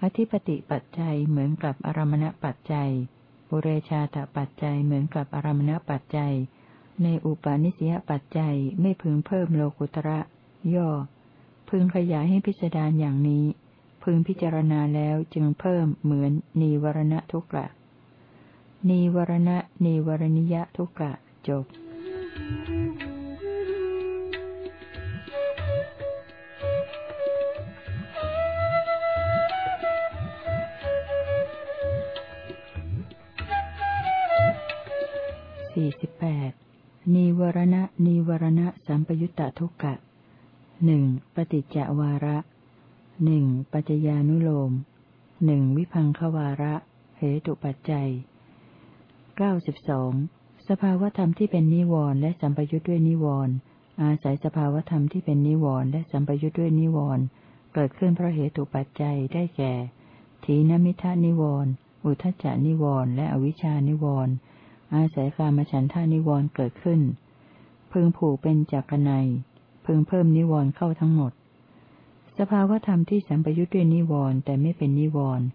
อธิปติปัจจัยเหมือนกับอารมณปัจจัย ปุเรชาตปัจจัยเหมือนกับอารมณปัจจัย ในอุปาณิสยปัจจัยไม่พึงเพิ่มโลกุตระ ย่อ พึงขยายให้พิจารณาอย่างนี้ พึงพิจารณาแล้วจึงเพิ่มเหมือนนีวรณะทุกะนีวรณะนีวรณิยะทุกะจบ สี่สิบแปดนีวรณะนีวรณะสัมปยุตตทุกกะหนึ่งปฏิจจวาระหนึ่งปัจจญานุโลมหนึ่งวิพังควาระ เหตุปัจจัยเก้าสิบสองสภาวธรรมที่เป็นนิวรณ์และสัมปยุทธ์ด้วยนิวรณ์อาศัยสภาวธรรมที่เป็นนิวรณ์และสัมปยุทธ์ด้วยนิวรณ์เกิดขึ้นเพราะเหตุปัจจัยได้แก่ทีนมิทานิวรณ์อุทจจานิวรณ์และอวิชานิวรณ์ อาศัยกามฉันทานิวรณ์เกิดขึ้น พึงผูกเป็นจักรนัยพึงเพิ่มนิวรณ์เข้าทั้งหมด สภาวธรรมที่สัมปยุทธ์ด้วยนิวรณ์แต่ไม่เป็นนิวรณ์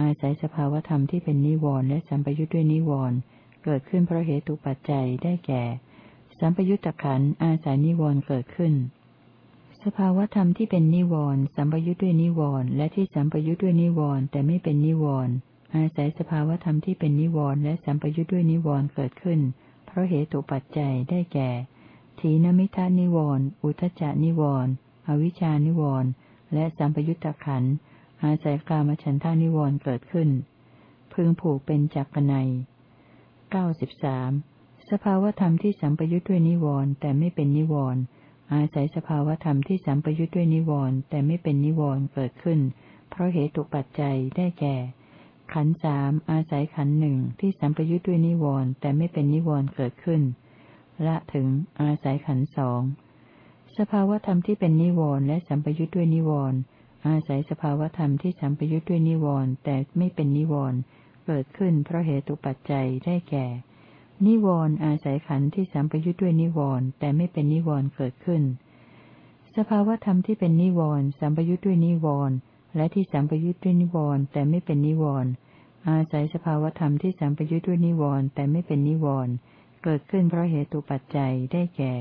อาศัยสภาวธรรมที่เป็นนิวรณ์และสัมปยุทธ์ด้วยนิวรณ์เกิดขึ้นเพราะเหตุปัจจัยได้แก่ สัมปยุตตะขันอาศัยนิวรณ์เกิดขึ้น สภาวธรรมที่เป็นนิวรณ์สัมปยุทธ์ด้วยนิวรณ์และที่สัมปยุทธ์ด้วยนิวรณ์แต่ไม่เป็นนิวรณ์ อาศัยสภาวธรรมที่เป็นนิวรณ์และสัมปยุทธ์ด้วยนิวรณ์เกิดขึ้น เพราะเหตุปัจจัยได้แก่ทีนมิทานิวรณ์อุทจานิวรณ์อวิชานิวรณ์และสัมปยุตตะขันอาศัยกามฉันทานิวรณ์เกิดขึ้น พึงผูกเป็นจักรนัยเก้าสิบสามสภาวธรรมที่สัมปยุทธ์ด้วยนิวรณ์แต่ไม่เป็นนิวรณ์อาศัยสภาวธรรมที่สัมปยุทธ์ด้วยนิวรณ์แต่ไม่เป็นนิวรณ์เกิดขึ้น เพราะเหตุปัจจัยได้แก่ ขันสามอาศัยขันหนึ่งที่สัมปยุทธ์ด้วยนิวรณ์แต่ไม่เป็นนิวรณ์เกิดขึ้น ละถึงอาศัยขันสองสภาวธรรมที่เป็นนิวรณ์และสัมปยุทธ์ด้วยนิวรณ์อาศัยสภาวธรรมที่สัมปยุทธ์ด้วยนิวรณ์แต่ไม่เป็นนิวรณ์เกิดขึ้นเพราะเหตุปัจจัยได้แก่ นิวรณ์อาศัยขันธ์ที่สัมปยุทธ์ด้วยนิวรณ์แต่ไม่เป็นนิวรณ์เกิดขึ้น สภาวธรรมที่เป็นนิวรณ์สัมปยุทธ์ด้วยนิวรณ์ และที่สัมปยุทธ์ด้วยนิวรณ์แต่ไม่เป็นนิวรณ์อาศัยสภาวธรรมที่สัมปยุทธ์ด้วยนิวรณ์แต่ไม่เป็นนิวรณ์เกิดขึ้นเพราะเหตุปัจจัยได้แก่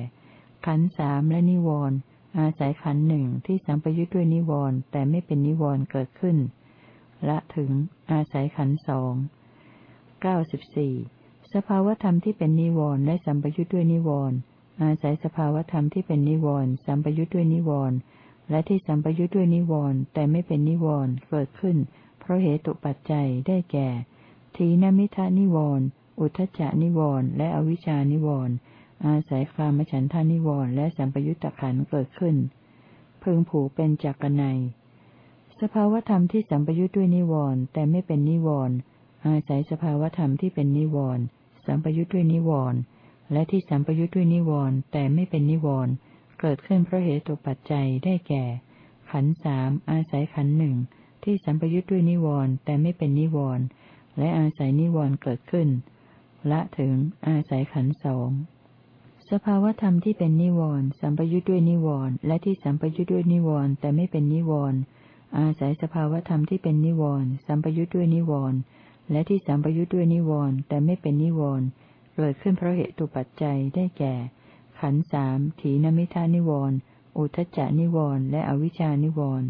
ขันสามและนิวรณ์อาศัยขันหนึ่งที่สัมปยุทธ์ด้วยนิวรณ์แต่ไม่เป็นนิวรณ์เกิดขึ้น ละถึง อาศัยขันสองเก้าสิบสี่สภาวธรรมที่เป็นนิวรณ์และสัมปยุทธ์ด้วยนิวรณ์อาศัยสภาวธรรมที่เป็นนิวรณ์สัมปยุทธ์ด้วยนิวรณ์ และที่สัมปยุทธ์ด้วยนิวรณ์แต่ไม่เป็นนิวรณ์เกิดขึ้น เพราะเหตุปัจจัยได้แก่ ทีนมิทานิวรณ์อุทจจานิวรณ์และอวิชานิวรณ์อาศัยคามฉันทานิวรณ์และสัมปยุตตะขันเกิดขึ้น พึงผูกเป็นจักรนัยสภาวธรรมที่สัมปยุทธ์ด้วยนิวรณ์แต่ไม่เป็นนิวรณ์อาศัยสภาวธรรมที่เป็นนิวรณ์สัมปยุทธ์ด้วยนิวรณ์และที่สัมปยุทธ์ด้วยนิวรณ์แต่ไม่เป็นนิวรณ์ เกิดขึ้นเพราะเหตุปัจจัยได้แก่ ขันสามอาศัยขันหนึ่งที่สัมปยุทธ์ด้วยนิวรณ์แต่ไม่เป็นนิวรณ์และอาศัยนิวรณ์เกิดขึ้น ละถึงอาศัยขันสองสภาวธรรมที่เป็นนิวรณ์สัมปยุทธ์ด้วยนิวรณ์และที่สัมปยุทธ์ด้วยนิวรณ์แต่ไม่เป็นนิวรณ์อาศัยสภาวธรรมที่เป็นนิวรณ์สัมปยุทธ์ด้วยนิวรณ์และที่สัมปยุทธ์ด้วยนิวรณ์แต่ไม่เป็นนิวรณ์เกิดขึ้นเพราะเหตุปัจจัยได้แก่ ขันสามถีนมิทานิวรณ์อุทจานิวรณ์และอวิชานิวรณ์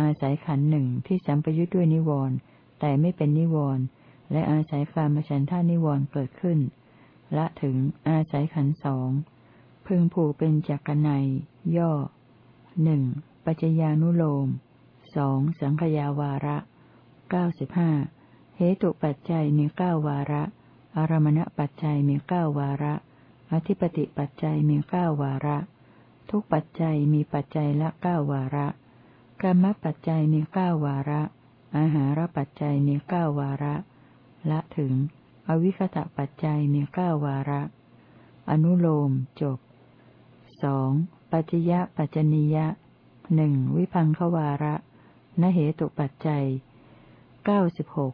อาศัยขันหนึ่งที่สัมปยุทธ์ด้วยนิวรณ์แต่ไม่เป็นนิวรณ์และอาศัยกามฉันทานิวรณ์เกิดขึ้น ละถึงอาศัยขันสองพึงผูกเป็นจักรนัยย่อหนึ่งปัจจญานุโลมสองสังขยาวาระเก้าสิบห้าเหตุปัจจัยมีเก้าวาระ อารมณปัจจัยมีเก้าวาระ อธิปติปัจจัยมีเก้าวาระ ทุกปัจจัยมีปัจจัยละเก้าวาระกรรมปัจจัยมีเก้าวาระ อาหารปัจจัยมีเก้าวาระ ละถึง อวิคตะปัจจัยมีเก้าวาระ อนุโลมจบสองปัจจยะปัจจนิยะหนึ่งวิพังควาระนเหตุปัจจัยเก้าสิบหก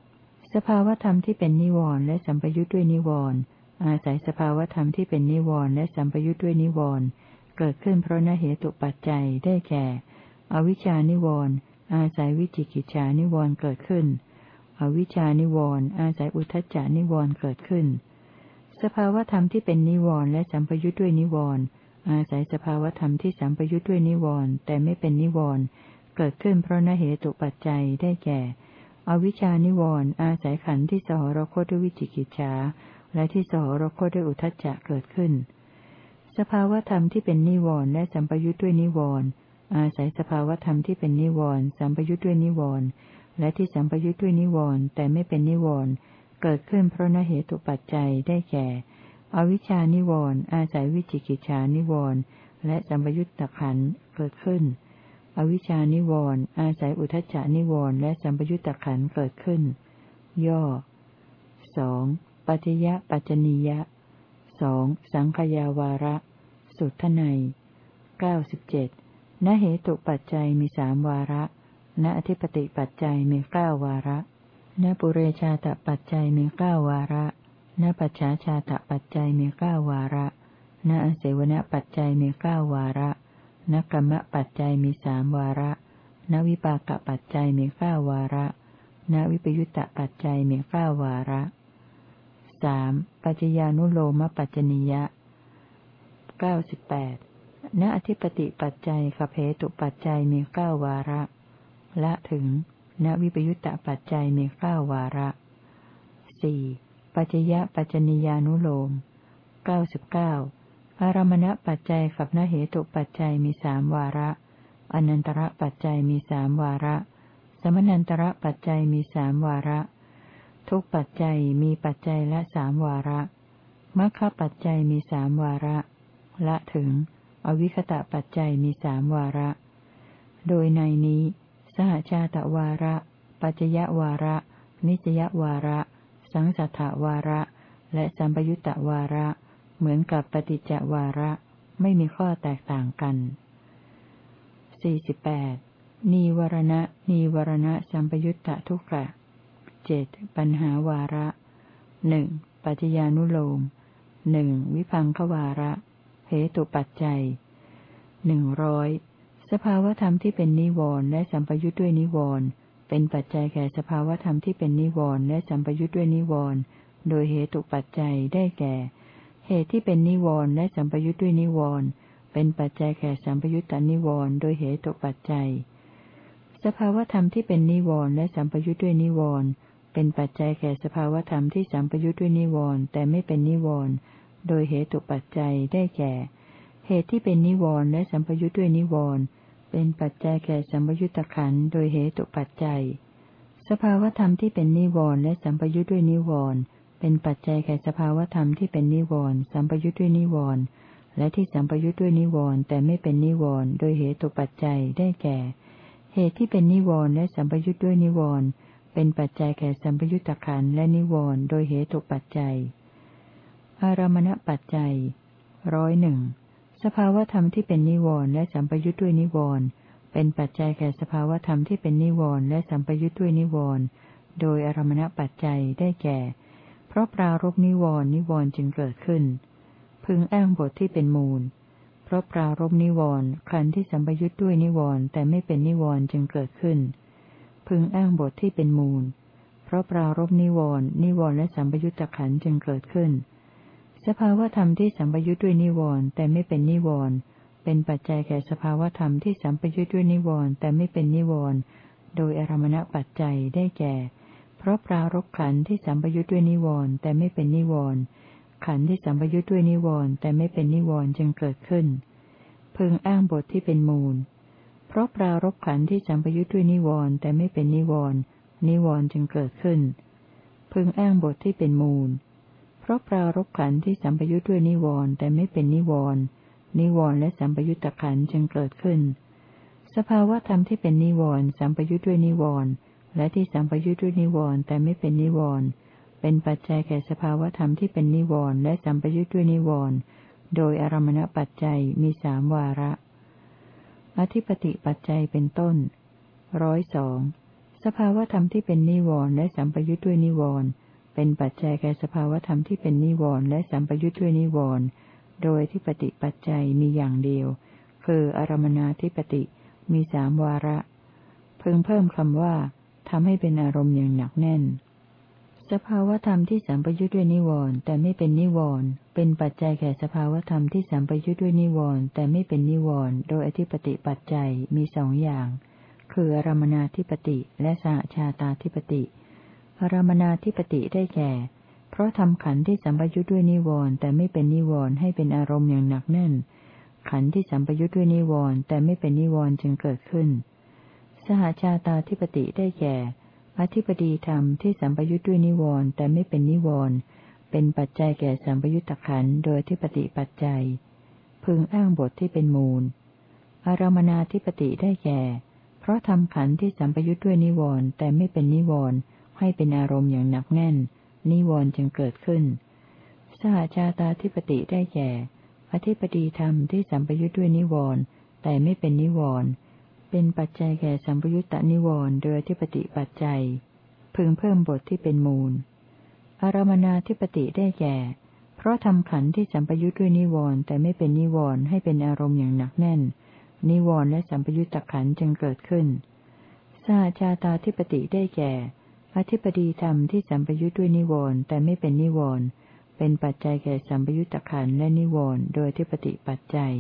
สภาวธรรมที่เป็นนิวรณ์และสัมปยุทธ์ด้วยนิวรณ์ อาศัยสภาวธรรมที่เป็นนิวรณ์และสัมปยุทธ์ด้วยนิวรณ์เกิดขึ้นเพราะนเหตุปัจจัยได้แก่ อวิชานิวรณ์อาศัยวิจิกิจานิวรณ์เกิดขึ้นออวิชานิวรณ์อาศัยอุทจจานิวรณ์เกิดขึ้น สภาวธรรมที่เป็นนิวรณ์และสัมปยุทธ์ด้วยนิวรณ์อาศัยสภาวธรรมที่สัมปยุทธ์ด้วยนิวรณ์แต่ไม่เป็นนิวรณ์เกิดขึ้นเพราะนเหตุปัจจัยได้แก่ อวิชานิวรณ์อาศัยขันธ์ที่สหรคตด้วยวิจิกิจฉา และที่สหรคตด้วยอุทจจะเกิดขึ้น สภาวธรรมที่เป็นนิวรณ์และสัมปยุทธ์ด้วยนิวรณ์อาศัยสภาวธรรมที่เป็นนิวรณ์สัมปยุทธ์ด้วยนิวรณ์และที่สัมปยุทธ์ด้วยนิวรณ์แต่ไม่เป็นนิวรณ์เกิดขึ้นเพราะนเหตุปัจจัยได้แก่ อวิชานิวรณ์อาศัยวิจิกิจฉานิวรณ์และสัมปยุทตะขันเกิดขึ้น อวิชานิวรณ์อาศัยอุทจจานิวรณ์และสัมปยุตตะขันเกิดขึ้น ย่อสอง ปัจยะปัจจนียะสองสังขยาวาระ สุทไนเก้าสิบเจ็ดนเหตุปัจจัยมีสามวาระณอธิปติปัจจัยมีเก้าวาระณปุเรชาตปัจจัยมีเก้าวาระณปัจฉาชาตปัจจัยมีเก้าวาระณอเสวนปัจจัยมีเก้าวาระณกรรมปัจจัยมีสามวาระณวิปากปัจจัยมีเก้าวาระณวิปยุตตปัจจัยมีเก้าวาระ สามปัจจญานุโลมปัจจนิยะเก้าสิบแปดณอธิปติปัจจัยขเพตุปัจจัยมีเก้าวาระ ละถึง ณวิปยุตตปัจจัยมีเก้าวาระสี่ปัจจยะปัจจนิยานุโลมเก้าสิบเก้าอารมณปัจจัยกับนเหตุปัจจัยมีสามวาระ อนันตระปัจจัยมีสามวาระ สมนันตระปัจจัยมีสามวาระ ทุกปัจจัยมีปัจจัยละสามวาระมรรคปัจจัยมีสามวาระ ละถึง อวิคตะปัจจัยมีสามวาระ โดยในนี้ สหชาตวาระ ปัจจยวาระ นิสยวาระ สังสัทธวาระ และสัมปยุตตวาระ เหมือนกับปฏิจจวาระ ไม่มีข้อแตกต่างกัน 48. นีวรณะนีวรณะสัมปยุตตะทุกขะ เจ็ดปัญหาวาระหนึ่งปัจจญานุโลมหนึ่งวิพังควาระ เหตุปัจจัยหนึ่งร้อยสภาวธรรมที่เป็นนิวรณ์และสัมปยุตด้วยนิวรณ์เป็นปัจจัยแก่สภาวธรรมที่เป็นนิวรณ์และสัมปยุตด้วยนิวรณ์โดยเหตุปัจจัยได้แก่ เหตุที่เป็นนิวรณ์และสัมปยุทธ์ด้วยนิวรณ์เป็นปัจจัยแก่สัมปยุตตานิวรณ์โดยเหตุปัจจัย สภาวธรรมที่เป็นนิวรณ์และสัมปยุทธ์ด้วยนิวรณ์ เป็นปัจจัยแก่สภาวธรรมที่สัมปยุทธ์ด้วยนิวรณ์แต่ไม่เป็นนิวรณ์โดยเหตุปัจจัยได้แก่ เหตุที่เป็นนิวรณ์และสัมปยุทธ์ด้วยนิวรณ์เป็นปัจจัยแก่สัมปยุตตะขันโดยเหตุปัจจัย สภาวธรรมที่เป็นนิวรณ์และสัมปยุทธ์ด้วยนิวรณ์เป็นปัจจัยแก่สภาวธรรมที่เป็นนิวรณ์สัมปยุทธ์ด้วยนิวรณ์และที่สัมปยุทธ์ด้วยนิวรณ์แต่ไม่เป็นนิวรณ์โดยเหตุปัจจัยได้แก่ เหตุที่เป็นนิวรณ์และสัมปยุทธ์ด้วยนิวรณ์ เป็นปัจจัยแก่สัมปยุทธขันและนิวรณ์โดยเหตุปัจจัย อารมณปัจจัยร้อยหนึ่งสภาวธรรมที่เป็นนิวรณ์และสัมปยุทธ์ด้วยนิวรณ์เป็นปัจจัยแก่สภาวธรรมที่เป็นนิวรณ์และสัมปยุทธ์ด้วยนิวรณ์โดยอารมณปัจจัยได้แก่ เพราะปรารบนิวรณ์นิวรณ์จึงเกิดขึ้น พึงอ้างบทที่เป็นมูล เพราะปรารบนิวรณ์ขันธ์ที่สัมปยุทธ์ด้วยนิวรณ์แต่ไม่เป็นนิวรณ์จึงเกิดขึ้น พึงอ้างบทที่เป็นมูล เพราะปรารบนิวรณ์นิวรณ์และสัมปยุทธขันจึงเกิดขึ้น สภาวธรรมที่สัมปยุทธ์ด้วยนิวรณ์แต่ไม่เป็นนิวรณ์เป็นปัจจัยแก่สภาวธรรมที่สัมปยุทธ์ด้วยนิวรณ์แต่ไม่เป็นนิวรณ์โดยอารมณปัจจัยได้แก่ เพราะปรารบขันที่สัมปยุทธ์ด้วยนิวรณ์แต่ไม่เป็นนิวรณ์ขันที่สัมปยุทธ์ด้วยนิวรณ์แต่ไม่เป็นนิวรณ์จึงเกิดขึ้น พึงอ้างบทที่เป็นมูล เพราะปรารบขันที่สัมปยุทธ์ด้วยนิวรณ์แต่ไม่เป็นนิวรณ์นิวรณ์จึงเกิดขึ้น พึงอ้างบทที่เป็นมูล เพราะปรารบขันที่สัมปยุทธ์ด้วยนิวรณ์แต่ไม่เป็นนิวรณ์นิวรณ์และสัมปยุทธขันจึงเกิดขึ้น สภาวะธรรมที่เป็นนิวรณ์สัมปยุทธ์ด้วยนิวรณ์และที่สัมปยุทธ์ด้วยนิวรณ์แต่ไม่เป็นนิวรณ์เป็นปัจจัยแก่สภาวธรรมที่เป็นนิวรณ์และสัมปยุทธ์ด้วยนิวรณ์โดยอารมณปัจจัยมีสามวาระ อธิปติปัจจัยเป็นต้นร้อยสองสภาวธรรมที่เป็นนิวรณ์และสัมปยุทธ์ด้วยนิวรณ์เป็นปัจจัยแก่สภาวธรรมที่เป็นนิวรณ์และสัมปยุทธ์ด้วยนิวรณ์โดยที่ปฏิปัจจัยมีอย่างเดียว คืออารมณนาธิปติมีสามวาระเพิ่งเพิ่มคำว่าทำให้เป็นอารมณ์อย่างหนักแน่น สภาวธรรมที่สัมปยุทธ์ด้วยนิวรณ์แต่ไม่เป็นนิวรณ์เป็นปัจจัยแก่สภาวธรรมที่สัมปยุทธ์ด้วยนิวรณ์แต่ไม่เป็นนิวรณ์โดยอธิปติปัจจัยมีสองอย่าง คืออารมนาธิปติและสหชาตาธิปติอารมนาธิปติได้แก่ เพราะทำขันธ์ที่สัมปยุทธ์ด้วยนิวรณ์แต่ไม่เป็นนิวรณ์ให้เป็นอารมณ์อย่างหนักแน่น ขันธ์ที่สัมปยุทธ์ด้วยนิวรณ์แต่ไม่เป็นนิวรณ์จึงเกิดขึ้น สหชาตาธิปติได้แก่ อธิปดีธรรมที่สัมปยุทธ์ด้วยนิวรณ์แต่ไม่เป็นนิวรณ์เป็นปัจจัยแก่สัมปยุตตะขันโดยที่ปฏิปัจจัย พึงอ้างบทที่เป็นมูล อารมนาธิปติได้แก่ เพราะทำขันที่สัมปยุตด้วยนิวรณ์แต่ไม่เป็นนิวรณ์ให้เป็นอารมณ์อย่างหนักแน่น นิวรณ์จึงเกิดขึ้น สหชาตาธิปติได้แก่ อธิปดีธรรมที่สัมปยุตด้วยนิวรณ์แต่ไม่เป็นนิวรณ์ เป็นปัจจัยแก่สัมปยุตตนิวรณ์โดยที่ปฏิปัจจัย พึงเพิ่มบทที่เป็นมูล อารมนาธิปติได้แก่ เพราะทำขันที่สัมปยุทธ์ด้วยนิวรณ์แต่ไม่เป็นนิวรณ์ให้เป็นอารมณ์อย่างหนักแน่น นิวรณ์และสัมปยุทตะขันจึงเกิดขึ้นสหชาตาธิปติได้แก่ อธิปดีธรรมที่สัมปยุทธ์ด้วยนิวรณ์แต่ไม่เป็นนิวรณ์เป็นปัจจัยแก่สัมปยุทตะขันและนิวรณ์โดยที่ปฏิปัจจัย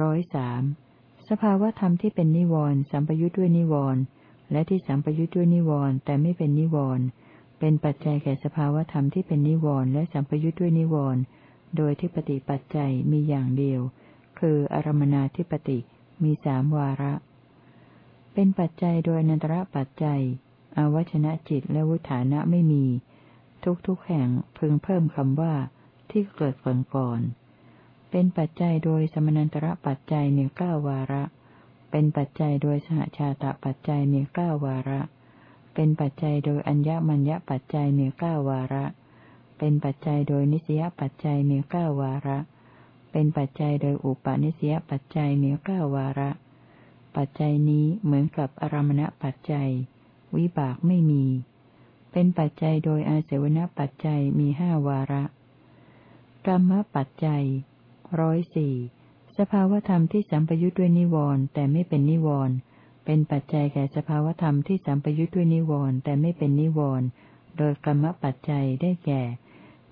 ร้อยสาม สภาวธรรมที่เป็นนิวรณ์สัมปยุทธ์ด้วยนิวรณ์และที่สัมปยุทธ์ด้วยนิวรณ์แต่ไม่เป็นนิวรณ์เป็นปัจจัยแก่สภาวธรรมที่เป็นนิวรณ์และสัมปยุทธ์ด้วยนิวรณ์โดยที่ปฏิปัจจัยมีอย่างเดียว คืออารมนาธิปติมีสามวาระ เป็นปัจจัยโดยนันตระปัจจัยอวัชนะจิตและวุฒานะไม่มี ทุกๆแห่งพึงเพิ่มคำว่าที่เกิดก่อนก่อน เป็นปัจจัยโดยสมนันตระปัจจัยมีเก้าวาระ เป็นปัจจัยโดยสหชาตะปัจจัยมีเก้าวาระ เป็นปัจจัยโดยอัญญมัญญปัจจัยมีเก้าวาระ เป็นปัจจัยโดยนิสยปัจจัยมีเก้าวาระ เป็นปัจจัยโดยอุปาณิสยปัจจัยมีเก้าวาระ ปัจจัยนี้เหมือนกับอารมณปัจจัย วิบากไม่มี เป็นปัจจัยโดยอาเสวนปัจจัยมีห้าวาระกรรมปัจจัย ร้อยสี่สภาวธรรมที่สัมปยุทธ์ด้วยนิวรณ์แต่ไม่เป็นนิวรณ์เป็นปัจจัยแก่สภาวธรรมที่สัมปยุทธ์ด้วยนิวรณ์แต่ไม่เป็นนิวรณ์โดยกรรมปัจจัยได้แก่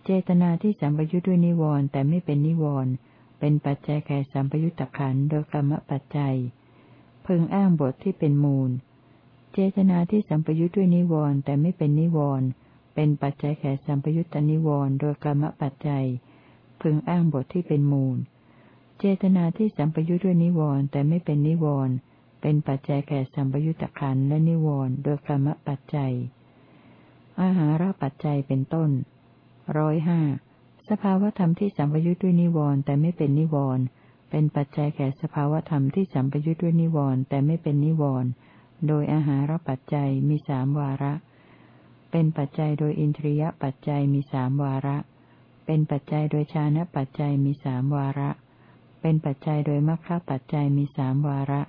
เจตนาที่สัมปยุทธ์ด้วยนิวรณ์แต่ไม่เป็นนิวรณ์เป็นปัจจัยแก่สัมปยุตตะขันโดยกรรมปัจจัยพึงอ้างบทที่เป็นมูล เจตนาที่สัมปยุทธ์ด้วยนิวรณ์แต่ไม่เป็นนิวรณ์เป็นปัจจัยแก่สัมปยุตตนิวรณ์โดยกรรมปัจจัย พึงอ้างบทที่เป็นมูล เจตนาที่สัมปยุทธ์ด้วยนิวรณ์แต่ไม่เป็นนิวรณ์เป็นปัจจัยแก่สัมปยุตตะขันและนิวรณ์โดยกรรมปัจจัย อาหารปัจจัยเป็นต้นร้อยห้าสภาวธรรมที่สัมปยุตด้วยนิวรณ์แต่ไม่เป็นนิวรณ์เป็นปัจจัยแก่สภาวธรรมที่สัมปยุตด้วยนิวรณ์แต่ไม่เป็นนิวรณ์โดยอาหารปัจจัยมีสามวาระ เป็นปัจจัยโดยอินทรียปัจจัยมีสามวาระ เป็นปัจจัยโดยชานะปัจจัยมีสามวาระ เป็นปัจจัยโดยมรรคปัจจัยมีสามวาระ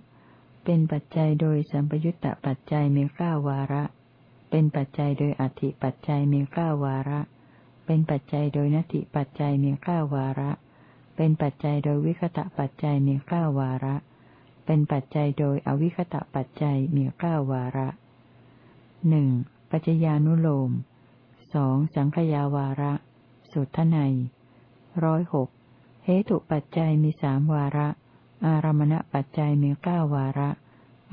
เป็นปัจจัยโดยสัมปยุตตะปัจจัยมีเก้าวาระ เป็นปัจจัยโดยอธิปัจจัยมีเก้าวาระ เป็นปัจจัยโดยนัตติปัจจัยมีเก้าวาระ เป็นปัจจัยโดยวิคตะปัจจัยมีเก้าวาระ เป็นปัจจัยโดยอวิคตะปัจจัยมีเก้าวาระหนึ่งปัจจญานุโลมสองสังขยาวาระ สุทไนร้อยหกเหตุปัจจัยมีสามวาระ อารมณปัจจัยมีเก้าวาระ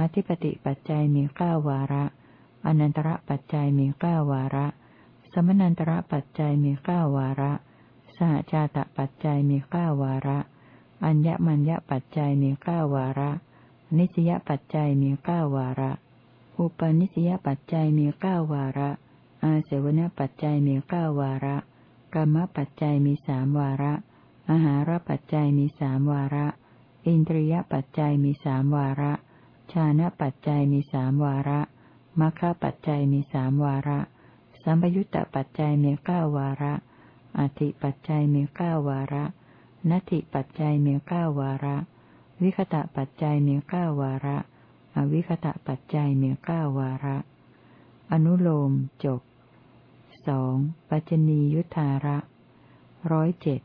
อธิปติปัจจัยมีเก้าวาระ อนันตระปัจจัยมีเก้าวาระ สมนันตระปัจจัยมีเก้าวาระ สหชาตปัจจัยมีเก้าวาระ อัญญมัญญปัจจัยมีเก้าวาระ นิสยปัจจัยมีเก้าวาระ อุปนิสยปัจจัยมีเก้าวาระ อาเสวนปัจจัยมีเก้าวาระ กรรมปัจจัยมีสามวาระอาหารปัจจัยมีสามวาระ อินทรียปัจจัยมีสามวาระ ชานะปัจจัยมีสามวาระมัคคะปัจจัยมีสามวาระ สัมปยุตตปัจจัยมีเก้าวาระ อธิปัจจัยมีเก้าวาระนัตถิปัจจัยมีเก้าวาระ วิคตะปัจจัยมีเก้าวาระ อวิคตะปัจจัยมีเก้าวาระ อนุโลมจบ สองปัจจนียุทธาระร้อยเจ็ด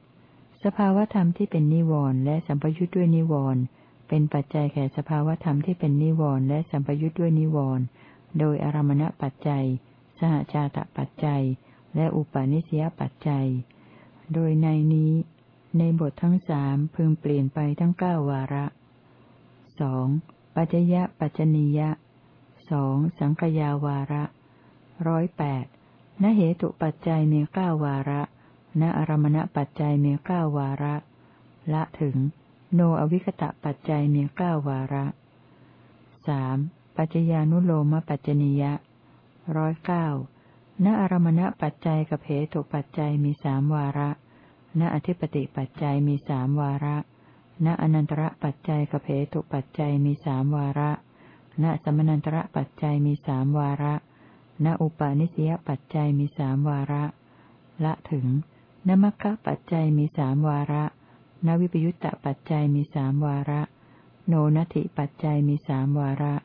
สภาวธรรมที่เป็นนิวรณ์และสัมปยุทธ์ด้วยนิวรณ์เป็นปัจจัยแก่สภาวธรรมที่เป็นนิวรณ์และสัมปยุทธ์ด้วยนิวรณ์โดยอารมณปัจจัย สหชาตปัจจัย และอุปาณิสยปัจจัย โดยในนี้ ในบททั้งสามพึงเปลี่ยนไปทั้งเก้าวาระสองปัจจยะปัจจนียะสองสังขยาวาระร้อยแปด นเหตุปัจจัยมีเก้าวาระ ณอารมณปัจจัยมีเก้าวาระ ละถึง โนอวิคตะปัจจัยมีเก้าวาระสามปัจจญานุโลมปัจจนิยะร้อยเก้าณอารมณปัจจัยกับเหตุปัจจัยมีสามวาระ ณอธิปติปัจจัยมีสามวาระ ณอนันตระปัจจัยกับเหตุปัจจัยมีสามวาระ ณสมนันตระปัจจัยมีสามวาระ ณอุปาณิสยปัจจัยมีสามวาระ ละถึงนมัคคะปัจจัยมีสามวาระ นวิปยุตตปัจจัยมีสามวาระ โนนัตถิปัจจัยมีสามวาระ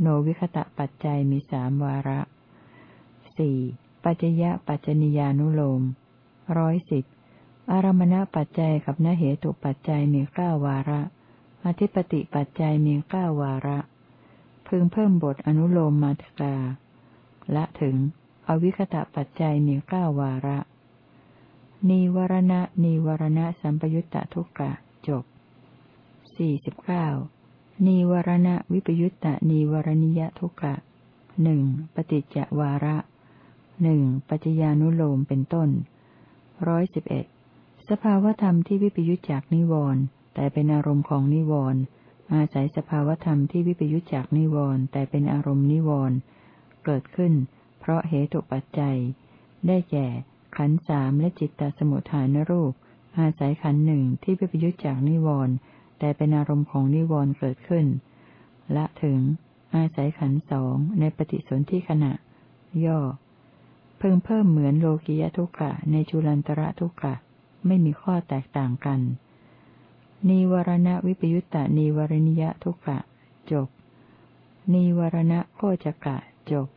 โนวิคตะปัจจัยมีสามวาระสี่ปัจจยะปัจจนิยานุโลมร้อยสิบอารมณปัจจัยกับนเหตุปัจจัยมีเก้าวาระ อธิปติปัจจัยมีเก้าวาระ พึงเพิ่มบทอนุโลมมาตกา ละถึง อวิคตะปัจจัยมีเก้าวาระนีวรณะนีวรณะสัมปยุตตะทุกกะจบสี่สิบเก้านีวรณะวิปยุตตะนีวรณิยทุกกะหนึ่งปฏิจจวาระหนึ่งปัจจญานุโลมเป็นต้นร้อยสิบเอ็ดสภาวธรรมที่วิปยุตจากนิวรณ์แต่เป็นอารมณ์ของนิวรณ์อาศัยสภาวธรรมที่วิปยุตจากนิวรณ์แต่เป็นอารมณ์นิวรณ์ เกิดขึ้น เพราะเหตุปัจจัย ได้แก่ ขันสามและจิตตสมุทฐานรูป อาศัยขันหนึ่งที่วิปยุจจากนิวรณ์แต่เป็นอารมณ์ของนิวรณ์เกิดขึ้น ละถึง อาศัยขันสองในปฏิสนธิขณะ ย่อ เพิ่งเพิ่มเหมือนโลกิยทุกะในจุลันตระทุกะไม่มีข้อแตกต่างกัน นิวรณวิปยุตตานิวรณิยทุกะจบ นิวรณโคจกะจบ